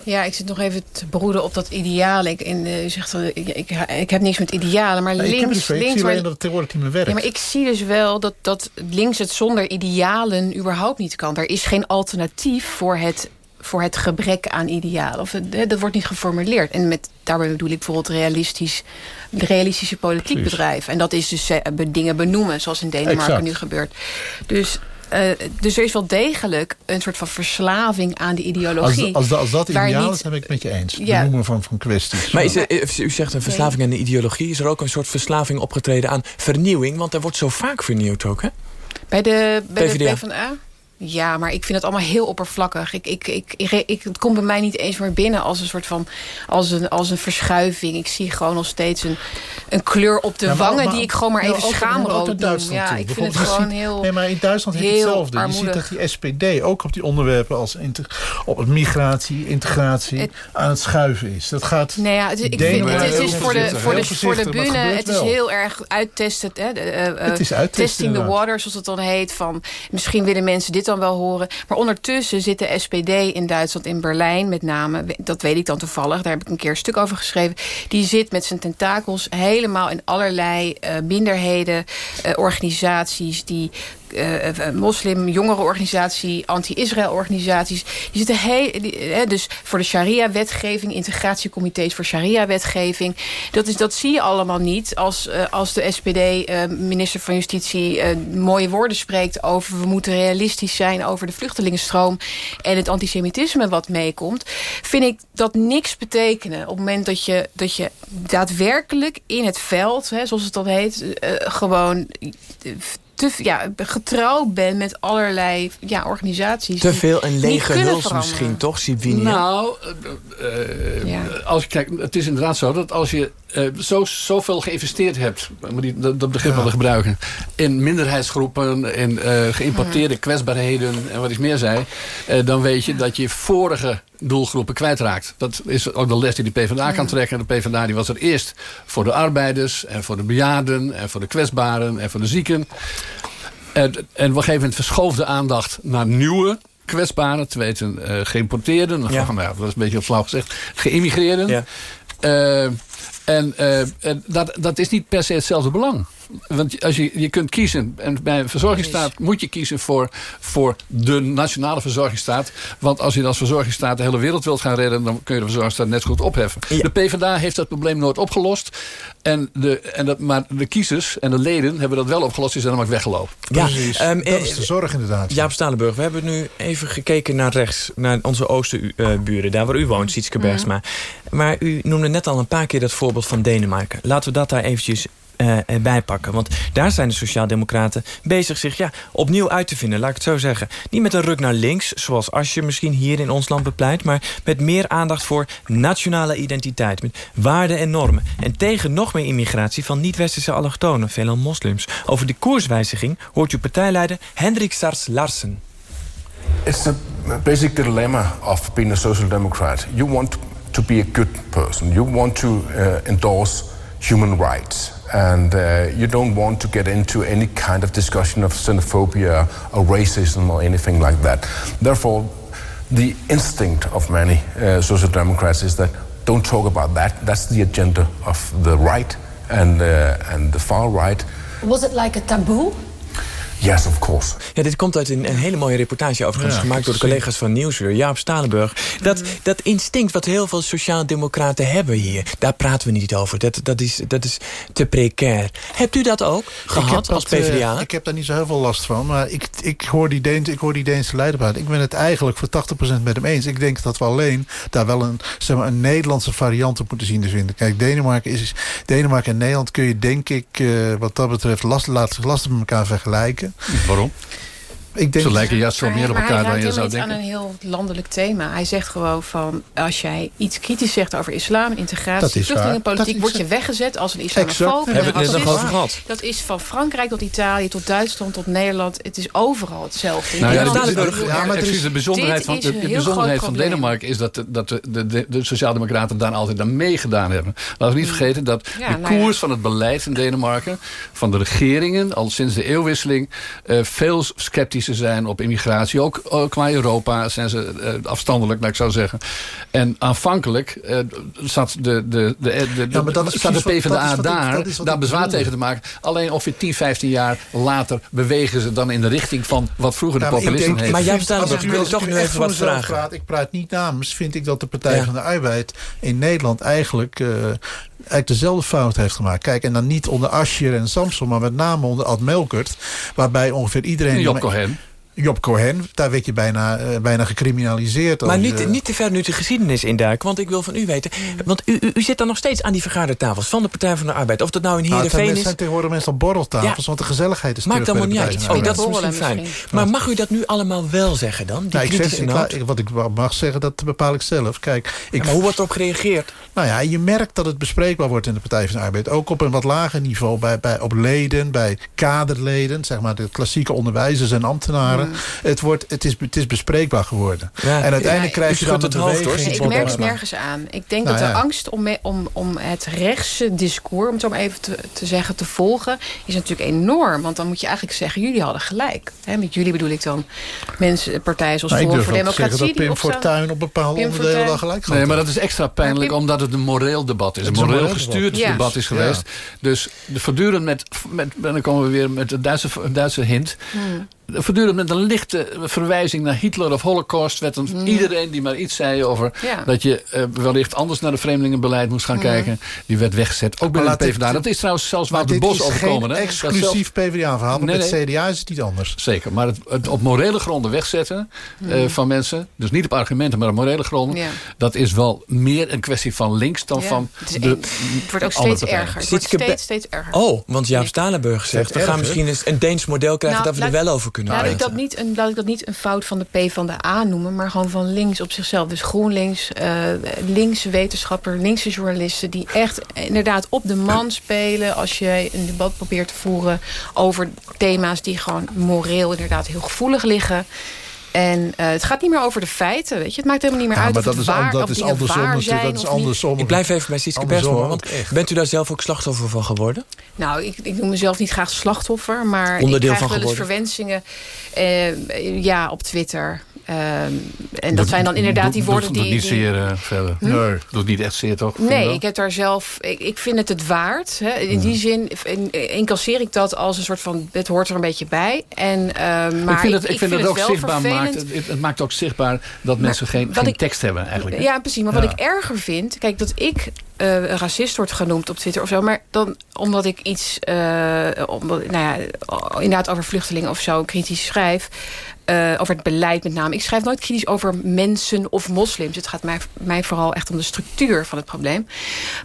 Ja, ik zit nog even te broeden op dat ideaal. Ik, en, eh, u zegt, eh, ik, ik, ik heb niks met idealen, maar Ja, ik heb links... ik links zie maar, dat het tegenwoordig niet meer werkt. ja, maar ik zie dus wel dat, dat links het zonder idealen überhaupt niet kan. Er is geen alternatief voor het, voor het gebrek aan idealen. Of, eh, dat wordt niet geformuleerd. En met, daarbij bedoel ik bijvoorbeeld realistisch, realistische politiek Precies. bedrijven. En dat is dus dingen benoemen, zoals in Denemarken Exact. nu gebeurt. Dus... eh, dus er is wel degelijk een soort van verslaving aan de ideologie. Als, als, dat- als dat waar ideaal niet- is, ben ik het met je eens. Ja. Benoemen van, van kwesties. Maar is er, eh, u zegt een verslaving aan de ideologie. Is er ook een soort verslaving opgetreden aan vernieuwing? Want er wordt zo vaak vernieuwd ook, hè? Bij de, bij PvdA. de PvdA? Ja, maar ik vind het allemaal heel oppervlakkig. Ik, ik, ik, ik, ik- het komt bij mij niet eens meer binnen als een soort van... als een, als een verschuiving. Ik zie gewoon nog steeds een, een kleur op de Ja, maar- wangen... maar- die ik gewoon maar even schaamrood. Duitsland Ja, toe. ik vind het gewoon heel Nee, maar in Duitsland heb je heel hetzelfde. Je ziet dat die SPD ook op die onderwerpen als inter- op het migratie, integratie aan het schuiven is. Dat gaat. Nee, ja, het, ik vind, het, waren het is voor de, voor de, voor de het bühne. gebeurt Het is heel erg uittesten. Hè, de, eh, eh, Het is uittesten, testing the inderdaad. water, zoals het dan heet. Van, misschien willen mensen dit wel horen. Maar ondertussen zit de SPD in Duitsland, in Berlijn met name. Dat weet ik dan toevallig. Daar heb ik een keer een stuk over geschreven. Die zit met zijn tentakels helemaal in allerlei eh, minderheden, eh, organisaties die eh, eh, moslim jongerenorganisatie, anti-Israël organisaties. Die zitten heel, eh, dus voor de sharia-wetgeving, integratiecomité's voor sharia-wetgeving. Dat, is, dat zie je allemaal niet als, als de SPD-minister van Justitie mooie woorden spreekt over we moeten realistisch zijn over de vluchtelingenstroom en het antisemitisme wat meekomt. Vind ik dat niks betekenen op het moment dat je, dat je daadwerkelijk in het veld, hè, zoals het dan heet, gewoon te, ja, getrouwd ben met allerlei ja, organisaties. Te veel een lege huls misschien, toch, Sibini? Nou, Ja. als je kijkt, het is inderdaad zo dat als je eh, zo, zoveel geïnvesteerd hebt, moet die, dat, dat begrip willen gebruiken, in minderheidsgroepen, in eh, geïmporteerde kwetsbaarheden en wat ik meer zei, dan weet je dat je vorige doelgroepen kwijtraakt. Dat is ook de les die de PvdA kan trekken. De PvdA die was er eerst voor de arbeiders en voor de bejaarden en voor de kwetsbaren en voor de zieken. En, en op een gegeven moment verschoof de aandacht naar nieuwe kwetsbaren. Te weten eh, geïmporteerden. Ja. nou ja, dat is een beetje op flauw gezegd. Geïmmigreerden. Eh, en eh, en dat, dat is niet per se hetzelfde belang. Want als je, je kunt kiezen, en bij een verzorgingsstaat moet je kiezen voor, voor de nationale verzorgingsstaat. Want als je als verzorgingsstaat de hele wereld wilt gaan redden, dan kun je de verzorgingsstaat net zo goed opheffen. De PvdA heeft dat probleem nooit opgelost. En de, en dat, maar de kiezers en de leden hebben dat wel opgelost, die zijn namelijk weggelopen. Ja, Precies. ehm, dat eh, is de zorg inderdaad. Jaap Stalenburg, we hebben nu even gekeken naar rechts. Naar onze oosterburen, daar waar u woont, Sietske Bergsma. Maar u noemde net al een paar keer dat voorbeeld van Denemarken. Laten we dat daar eventjes eh, eh, bij pakken. Want daar zijn de Sociaaldemocraten bezig zich ja, opnieuw uit te vinden, laat ik het zo zeggen. Niet met een ruk naar links, zoals Asje misschien hier in ons land bepleit... maar met meer aandacht voor nationale identiteit, met waarden en normen. En tegen nog meer immigratie van niet-westerse allochtonen, veelal moslims. Over de koerswijziging hoort uw partijleider Hendrik Sars Larsen. It's a basic dilemma of being a social democrat. You want to be a good person. You want to uh, endorse human rights. And uh, you don't want to get into any kind of discussion of xenophobia or racism or anything like that. Therefore, the instinct of many uh, social democrats is that don't talk about that. That's the agenda of the right and, uh, and the far right. Was it like a taboo? Yes, of course. Ja, dit komt uit een, een hele mooie reportage overigens... Ja, gemaakt door de collega's van Nieuwsuur, Jaap Stalenburg. Dat, dat instinct wat heel veel sociaaldemocraten hebben hier... daar praten we niet over. Dat, dat, is, dat is te precair. Hebt u dat ook gehad als dat, eh, PvdA? ik heb daar niet zo heel veel last van. Maar ik, ik, hoor, die Deen, ik hoor die Deense leider praten. Ik ben het eigenlijk voor 80% met hem eens. Ik denk dat we alleen daar wel een, zeg maar, een Nederlandse variant op moeten zien te vinden. Kijk, Denemarken, is, Denemarken en Nederland kun je denk ik eh, wat dat betreft last, lastig, lastig met elkaar vergelijken. Waarom? Ik denk Ze lijken juist zo Maar meer op elkaar dan raakt je zou denken. aan een heel landelijk thema. Hij zegt gewoon van... als jij iets kritisch zegt over islam integratie... is vluchtelingenpolitiek... Word je weggezet als een Exact. islamofoob. en Hebben we een het net nog racist. over gehad. Dat is van Frankrijk tot Italië, tot Duitsland, tot Nederland. Het is overal hetzelfde. Nou ja, de, bijzonderheid van, de, bijzonderheid van. Denemarken is dat de, dat de, de, de, de Sociaaldemocraten daar altijd aan meegedaan hebben. Laten we niet vergeten dat Ja, de nou ja. koers van het beleid in Denemarken, van de regeringen, al sinds de eeuwwisseling, eh, veel zijn op immigratie. Ook, qua Europa zijn ze eh, afstandelijk, laat ik zo zeggen. En aanvankelijk eh, zat de, de, de, de, Ja, maar dat is zat de PvdA wat daar, daar bezwaar tegen te maken. Alleen ongeveer 10, 15 jaar later bewegen ze dan in de richting van wat vroeger de Ja, populisten denk- heeft. Maar jij staat als er- ik wil toch nu even voor wat vragen. Praat, ik praat niet namens. Vind ik dat de Partij Ja. van de Arbeid in Nederland eigenlijk, eh, eigenlijk dezelfde fout heeft gemaakt. Kijk, en dan niet onder Ascher en Samson, maar met name onder Ad Melkert. Waarbij ongeveer iedereen... En Job Cohen. Job Cohen, daar werd je bijna, eh, bijna gecriminaliseerd. Maar als niet, je- niet te ver nu de geschiedenis induiken. Want ik wil van u weten. Want u, u, u zit dan nog steeds aan die vergadertafels van de Partij van de Arbeid. Of dat nou in Nou, Heerenveen het is. zijn tegenwoordig meestal borreltafels, Ja. want de gezelligheid is Maakt allemaal bij niet uit. Oh, dat is misschien fijn. Maar mag u dat nu allemaal wel zeggen dan? Die Nou, ik zeg, kritische ik, noot? ik- wat ik mag zeggen, dat bepaal ik zelf. Kijk, ik, maar hoe wordt erop gereageerd? Nou ja, je merkt dat het bespreekbaar wordt in de Partij van de Arbeid. Ook op een wat lager niveau, bij, bij, op leden, bij kaderleden. Zeg maar de klassieke onderwijzers en ambtenaren. Het, wordt, het, is, het is bespreekbaar geworden. Ja, en uiteindelijk ja, krijg je dan een het hoofd, hoor. Ik merk het nergens aan. Ik denk Nou dat de ja. angst om, me- om, om het rechtse discours, om het zo maar even te, te zeggen, te volgen, is natuurlijk enorm. Want dan moet je eigenlijk zeggen, jullie hadden gelijk. Hè, met jullie bedoel ik dan mensen, partijen zoals Nou, Forum voor Democratie. dat Pim. Fortuyn op bepaalde Pim onderdelen Fortuyn. wel gelijk Nee, maar dat is extra pijnlijk Pim- omdat het een moreel debat is. Een Het een moreel gestuurd debat. Ja. debat is Ja. geweest. Dus de voortdurend met, met, en dan komen we weer met de Duitse, Duitse hint. Hmm. Voortdurend met een lichte verwijzing naar Hitler of Holocaust... werd een, Mm. iedereen die maar iets zei over Ja. dat je eh, wellicht anders naar de vreemdelingenbeleid moest gaan Mm. kijken... die werd weggezet. Ook binnen de dit- PvdA. Dat is trouwens zelfs Maar Wouter dit Bos is overkomen. geen hè? Exclusief PvdA-verhaal, maar Nee, met nee. CDA is het niet anders. Zeker, maar het, het op morele gronden wegzetten eh, Mm. van mensen... dus niet op argumenten, maar op morele gronden... Ja. dat is wel meer een kwestie van links dan Ja. van Het, de een- het wordt ook andere steeds partijen. erger. Het wordt steeds, steeds erger. Oh, want Jaap Stalenburg zegt... we gaan misschien eens een Deens model krijgen... Nou, dat we er wel over kunnen Laat ik, dat niet een, laat ik dat niet een fout van de P van de A noemen... maar gewoon van links op zichzelf. Dus GroenLinks, eh linkse wetenschapper, linkse journalisten... die echt inderdaad op de man spelen... als je een debat probeert te voeren over thema's... die gewoon moreel inderdaad heel gevoelig liggen... En eh, het gaat niet meer over de feiten, weet je. Het maakt helemaal niet meer Ja, uit maar of dat het is, waar, dat of is andersom zijn Dat is andersom. Ik blijf even bij Sietske ook Want bent u daar zelf ook slachtoffer van geworden? Nou, ik, ik noem mezelf niet graag slachtoffer, maar Onderdeel ik krijg van wel eens geworden. verwensingen eh, ja, op Twitter. Ehm, en dat zijn dan inderdaad die woorden doet, die... Doet niet die- zeer eh, verder. Hm? Nee. Doet niet echt zeer, toch? Nee, ik heb daar zelf. Ik, ik vind het het waard. Hè. In die zin in- incasseer ik dat als een soort van. Het hoort er een beetje bij. En, ehm, maar ik vind het, ik vind het ook zichtbaar maakt. Het, het maakt ook zichtbaar dat mensen geen, geen ik- tekst hebben eigenlijk. Ja, precies. Maar Ja. wat ik erger vind... Kijk, dat ik eh, een racist word genoemd op Twitter of zo... maar dan omdat ik iets... eh, omdat, nou ja, inderdaad over vluchtelingen of zo kritisch schrijf... eh, over het beleid met name. Ik schrijf nooit kritisch over mensen of moslims. Het gaat mij, mij vooral echt om de structuur van het probleem.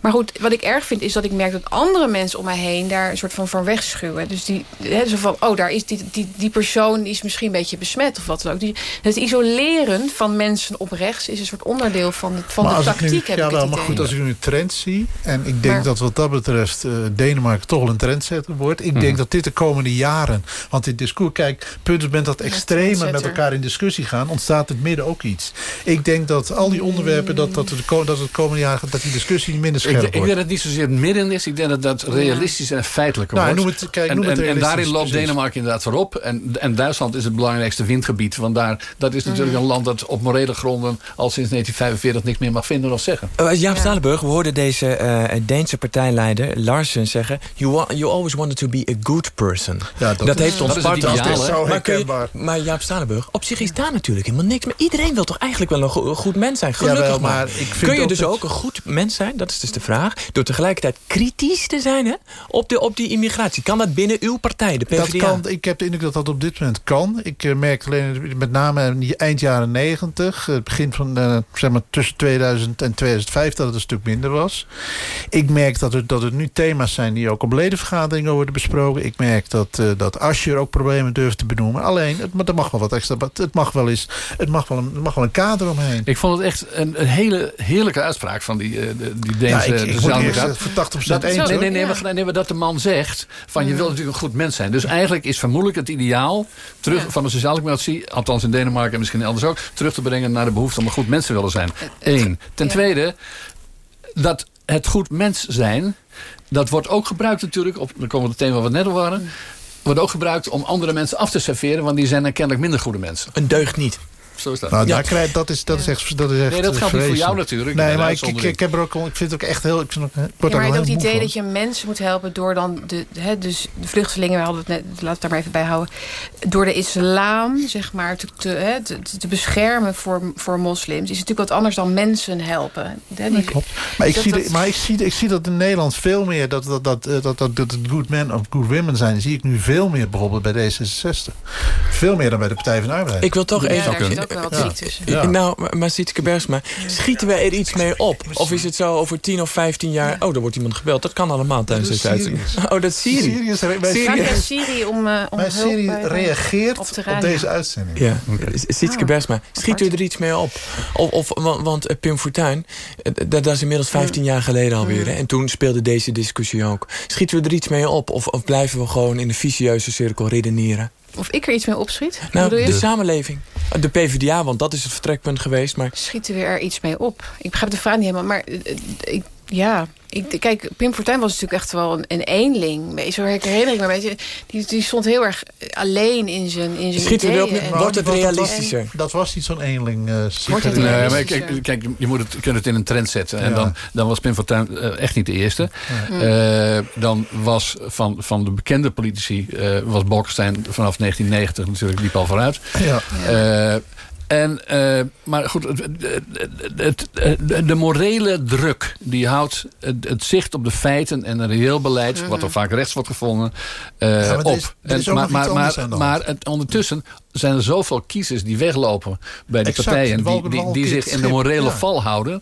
Maar goed, wat ik erg vind is dat ik merk dat andere mensen om mij heen... daar een soort van van wegschuwen. Dus die, hè, zo van, oh, daar is die, die, die persoon die is misschien een beetje besmet of wat dan ook. Die, het isoleren van mensen op rechts is een soort onderdeel van, het, van maar de tactiek, nu, heb ja, ik wel, het maar idee. goed, als ik nu een trend zie... en ik denk Maar- dat wat dat betreft eh, Denemarken toch wel een trendsetter wordt. Ik denk dat dit de komende jaren... want dit discours, kijk, punt is bent dat extremen met elkaar in discussie gaan... ontstaat in het midden ook iets. Ik denk dat al die onderwerpen, dat, dat, de, dat het komende jaar... dat die discussie minder Ik, scherp ik denk wordt. dat het niet zozeer het midden is. Ik denk dat dat realistisch en feitelijker Nou, wordt. noem het- kijk, en, het en, daarin loopt precies. Denemarken inderdaad voorop. En, en Duitsland is het belangrijkste windgebied. Want daar, dat is natuurlijk Mm. een land dat op morele gronden... al sinds 1945 niks meer mag vinden of zeggen. Uh, Jaap Stalenburg, we hoorden deze eh, Deense partijleider Larsen zeggen... You, you always wanted to be a good person. Ja, dat is- heeft ons dat is ideaal, maar, kun je- herkenbaar. maar Jaap Stalenburg, op zich is daar natuurlijk helemaal niks. Maar iedereen wil toch eigenlijk wel een go- een goed mens zijn? Gelukkig Jawel, maar. ik vind Kun je dus dat- ook een goed mens zijn? Dat is dus de vraag. Door tegelijkertijd kritisch te zijn hè, op, de, op die immigratie. Kan dat binnen uw partij, de PvdA? Dat kan, ik heb de indruk dat dat op dit moment kan. Ik eh, merk alleen met name in eind jaren 90, het begin van eh, zeg maar tussen 2000 en 2005 dat het een stuk minder was. Ik merk dat, het, dat het nu thema's zijn die ook op ledenvergaderingen worden besproken. Ik merk dat, eh dat Asscher ook problemen durft te benoemen. Alleen, het, maar er mag wel wat extra. Het mag wel eens. Het mag wel een, mag wel een kader omheen. Ik vond het echt een, een hele heerlijke uitspraak van die, eh, de- die Deense Ja, ik- ik moet sociaaldemocraat. eerst, eh, voor 80% Dat- eens, Nee, nee, nee, Ja. maar, nee, maar dat de man zegt van je wilt natuurlijk een goed mens zijn. Dus eigenlijk is vermoedelijk het ideaal terug van de sociaaldemocratie, althans in Denemarken en misschien elders ook, terug te brengen naar de behoefte om een goed mens te willen zijn. Eén. Ten tweede, dat het goed mens zijn, dat wordt ook gebruikt natuurlijk, op, dan komen we thema wat we net al waren, wordt ook gebruikt om andere mensen af te serveren, want die zijn dan kennelijk minder goede mensen. Een deugd niet. Zo is dat. Nou, daar krijg, dat, is, dat, is echt, dat is echt Nee, dat geldt niet voor jou natuurlijk. Nee, maar ik, ik, ik, heb er ook, ik vind het ook echt heel... Ik, vind ook, ik word Ja, daar maar het idee van. dat je mensen moet helpen door dan de, hè, dus de vluchtelingen, we hadden het net, laat het daar maar even bij houden, door de islam, zeg maar, te, te, hè, te, te beschermen voor, voor moslims, is natuurlijk wat anders dan mensen helpen. Hè, die- Klopt. Maar, ik dat- zie, dat- de- maar ik, zie, ik zie dat in Nederland veel meer... dat, dat, dat, dat, dat, dat het good men of good women zijn... zie ik nu veel meer bijvoorbeeld bij D66. Veel meer dan bij de Partij van de Arbeid. Ik wil toch Ja, even... zit ook wel wat Ja. ziek tussen. Ja. Nou, maar- Sietske Bergsma, schieten we er iets mee op? Of is het zo over 10 of 15 jaar... Oh, er wordt iemand gebeld. Dat kan allemaal tijdens deze uitzending. Oh, dat is Syrië. Syriërs- bij Syrië. Syrië- om, Syrië bij- reageert op op, de deze uitzending. Ja, Sietske Ah, Bergsma, schiet u er iets mee op? Of, of, want, want eh, Pim Fortuyn, eh, dat, dat is inmiddels 15 jaar geleden alweer. Hè? En toen speelde deze discussie ook. Schieten we er iets mee op? Of, of blijven we gewoon in de vicieuze cirkel redeneren? Of ik er iets mee opschiet? Nou, de samenleving. De PvdA, want dat is het vertrekpunt geweest. Maar Schieten we er iets mee op? Ik begrijp de vraag niet helemaal, maar eh, ik, Ja, ik, kijk, Pim Fortuyn was natuurlijk echt wel een, een eenling. Zo herinner ik me een beetje. Die, die stond heel erg alleen in zijn, in zijn Schiet ideeën. op, en- wordt het realistischer? Dat was niet zo'n eenling. eh, Wordt het Sigrid. Nee, maar kijk, kijk, je moet het, je kunt het in een trend zetten. En Ja. dan, dan was Pim Fortuyn eh, echt niet de eerste. Ja. Eh, dan was van, van de bekende politici... eh, was Bolkestein vanaf 1990 natuurlijk liep al vooruit. Ja. En, eh, maar goed, het, het, het- de morele druk die houdt het, het zicht op de feiten en een reëel beleid, wat er vaak rechts wordt gevonden, eh, Ja, maar op. is- is maar maar, de ondertussen zijn er zoveel kiezers die weglopen bij die Exact, partijen de die, die, zich in de morele ja. val houden.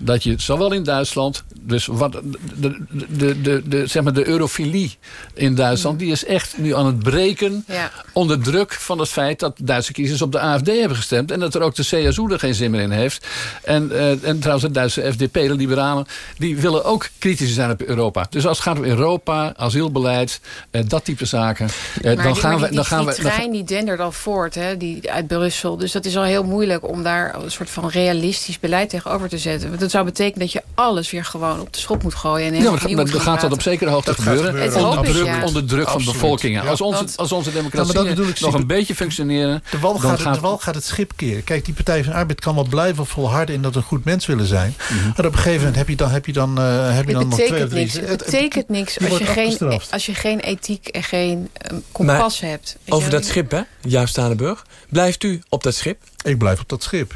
Dat je zowel in Duitsland, dus wat, de, de, de, de, zeg maar de eurofilie in Duitsland, die is echt nu aan het breken. Ja. Onder druk van het feit dat Duitse kiezers op de AFD hebben gestemd. En dat er ook de CSU er geen zin meer in heeft. En, eh, en trouwens de Duitse FDP, de liberalen, die willen ook kritisch zijn op Europa. Dus als het gaat om Europa, asielbeleid, eh, dat type zaken. eh, Maar dan die, gaan we. die, Dan gaan die we dan trein die dendert al voort hè, die, uit Brussel. Dus dat is al heel moeilijk om daar een soort van realistisch beleid tegenover te zetten. Dat zou betekenen dat je alles weer gewoon op de schop moet gooien. En Ja, maar dan gaat dat op zekere hoogte Dat gebeuren. gebeuren. Het hoop Onder druk, ja. onder druk van bevolkingen. Ja. Als onze, Want- als onze democratie nog zie- een beetje functioneren... De wal, dan gaat, gaat de wal gaat het schip keren. Kijk, die Partij van Arbeid kan wel blijven volharden... in dat we een goed mens willen zijn. Mhm. Maar op een gegeven moment heb je dan, heb je dan, eh, heb je dan nog twee of drie... niks. Het betekent niks je als je, geen, als je geen ethiek en geen eh, kompas hebt. Over dat schip, hè? Juist Stanenburg. Blijft u op dat schip? Ik blijf op dat schip.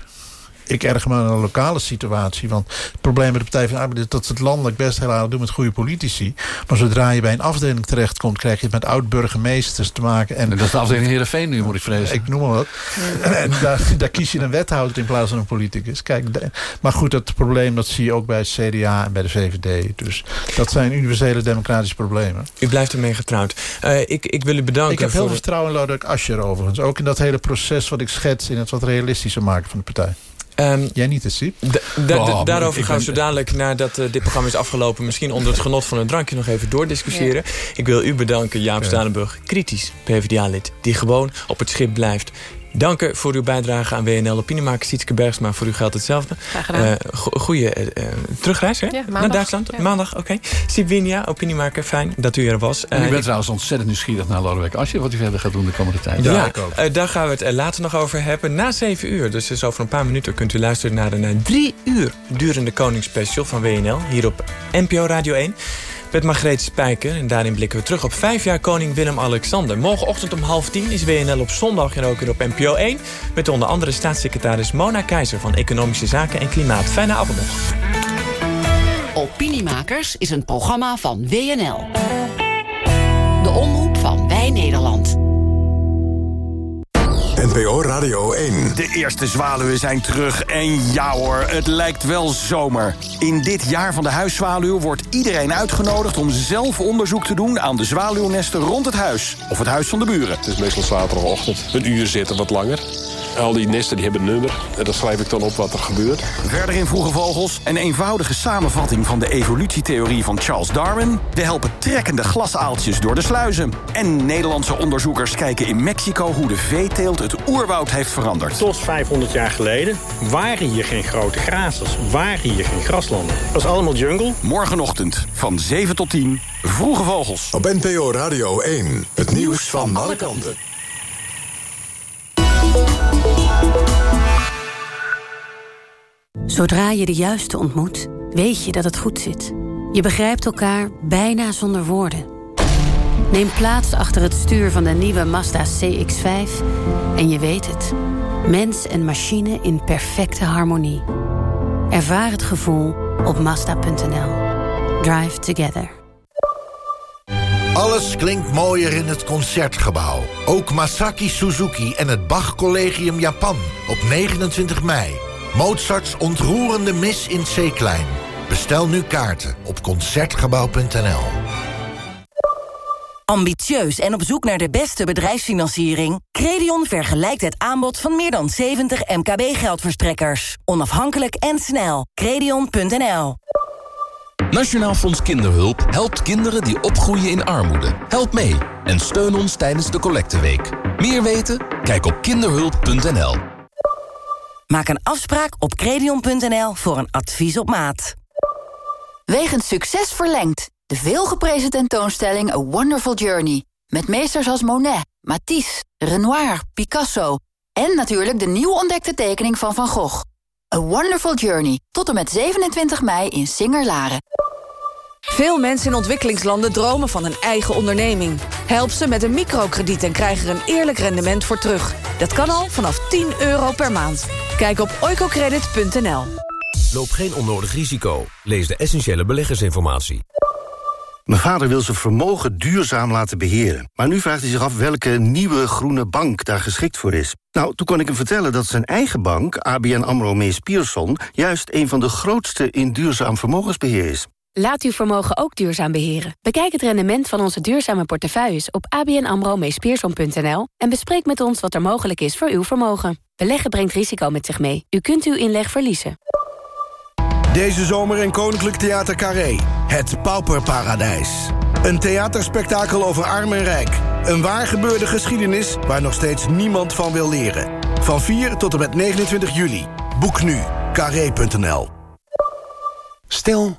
Ik erger me aan een lokale situatie. Want het probleem met de Partij van de Arbeid is dat ze het landelijk best heel aardig doen met goede politici. Maar zodra je bij een afdeling terechtkomt, krijg je het met oud-burgemeesters te maken. En, En dat is de afdeling Heerenveen nu, moet ik vrezen. Ik noem maar wat. En daar, daar kies je een wethouder in plaats van een politicus. Kijk, de- maar goed, dat probleem dat zie je ook bij het CDA en bij de VVD. Dus dat zijn universele democratische problemen. U blijft ermee getrouwd. Eh, ik, ik wil u bedanken Ik heb heel voor veel vertrouwen in Lodewijk Asscher overigens. Ook in dat hele proces wat ik schets in het wat realistischer maken van de partij. Ehm, Jij niet, is Siep? Da- da- Oh, daarover gaan we zo dadelijk, nadat eh, dit programma is afgelopen... misschien onder het genot van een drankje nog even doordiscussiëren. Ik wil u bedanken, Jaap Ja. Stanenburg, kritisch PvdA-lid... die gewoon op het schip blijft. Danken voor uw bijdrage aan WNL Opiniemaker. Sietske Bergsma, voor u geldt hetzelfde. Graag gedaan. Eh, go- goeie eh, eh, terugreis, hè? Ja, Naar maandag. Duitsland. Ja. Maandag, oké. Siep Winia, Opiniemaker, fijn dat u er was. En ik Eh, ben ik- trouwens ontzettend nieuwsgierig naar Lodewijk Asscher... wat hij verder gaat doen de komende tijd. Ja, eh, daar gaan we het later nog over hebben. Na 7 uur, dus dus over een paar minuten... kunt u luisteren naar een drie uur durende Koningsspecial van WNL... hier op NPO Radio 1 met Margreet Spijker. En daarin blikken we terug op vijf jaar koning Willem-Alexander. Morgenochtend om half tien is WNL op zondag en ook weer op NPO 1... met onder andere staatssecretaris Mona Keizer... van Economische Zaken en Klimaat. Fijne avond nog. Opiniemakers is een programma van WNL. De omroep van Wij Nederland. NPO Radio 1. De eerste zwaluwen zijn terug en ja hoor, het lijkt wel zomer. In dit jaar van de huiszwaluw wordt iedereen uitgenodigd... om zelf onderzoek te doen aan de zwaluwnesten rond het huis. Of het huis van de buren. Het is meestal zaterdagochtend. Een uur zitten, wat langer. Al die nesten die hebben een nummer. En dan schrijf ik dan op wat er gebeurt. Verder in Vroege Vogels een eenvoudige samenvatting... van de evolutietheorie van Charles Darwin. We helpen trekkende glasaaltjes door de sluizen. En Nederlandse onderzoekers kijken in Mexico... hoe de veeteelt het oerwoud heeft veranderd. Tot 500 jaar geleden waren hier geen grote grazers, waren hier geen graslanden. Het was allemaal jungle. Morgenochtend van 7 tot 10, Vroege Vogels. Op NPO Radio 1. Het nieuws van alle kanten. Zodra je de juiste ontmoet, weet je dat het goed zit. Je begrijpt elkaar bijna zonder woorden. Neem plaats achter het stuur van de nieuwe Mazda CX-5 en je weet het. Mens en machine in perfecte harmonie. Ervaar het gevoel op Mazda.nl. Drive together. Alles klinkt mooier in het Concertgebouw. Ook Masaki Suzuki en het Bach Collegium Japan op 29 mei. Mozarts ontroerende mis in C-klein. Bestel nu kaarten op Concertgebouw.nl. Ambitieus en op zoek naar de beste bedrijfsfinanciering? Credion vergelijkt het aanbod van meer dan 70 MKB-geldverstrekkers. Onafhankelijk en snel. Credion.nl Nationaal Fonds Kinderhulp helpt kinderen die opgroeien in armoede. Help mee en steun ons tijdens de collecteweek. Meer weten? Kijk op kinderhulp.nl. Maak een afspraak op credion.nl voor een advies op maat. Wegens succes verlengd. De veelgeprezen tentoonstelling A Wonderful Journey. Met meesters als Monet, Matisse, Renoir, Picasso... en natuurlijk de nieuw ontdekte tekening van Van Gogh. A Wonderful Journey. Tot en met 27 mei in Singer-Laren. Veel mensen in ontwikkelingslanden dromen van een eigen onderneming. Help ze met een microkrediet en krijg er een eerlijk rendement voor terug. Dat kan al vanaf 10 euro per maand. Kijk op oicocredit.nl. Loop geen onnodig risico. Lees de essentiële beleggersinformatie. Mijn vader wil zijn vermogen duurzaam laten beheren. Maar nu vraagt hij zich af welke nieuwe groene bank daar geschikt voor is. Nou, toen kon ik hem vertellen dat zijn eigen bank, ABN AMRO Mees Pierson... juist een van de grootste in duurzaam vermogensbeheer is. Laat uw vermogen ook duurzaam beheren. Bekijk het rendement van onze duurzame portefeuilles op abnamro en bespreek met ons wat er mogelijk is voor uw vermogen. Beleggen brengt risico met zich mee. U kunt uw inleg verliezen. Deze zomer in Koninklijk Theater Carré. Het Pauperparadijs. Een theaterspektakel over arm en rijk. Een waar gebeurde geschiedenis waar nog steeds niemand van wil leren. Van 4 tot en met 29 juli. Boek nu. Carré.nl Stel,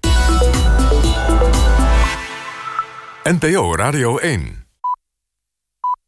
NPO Radio 1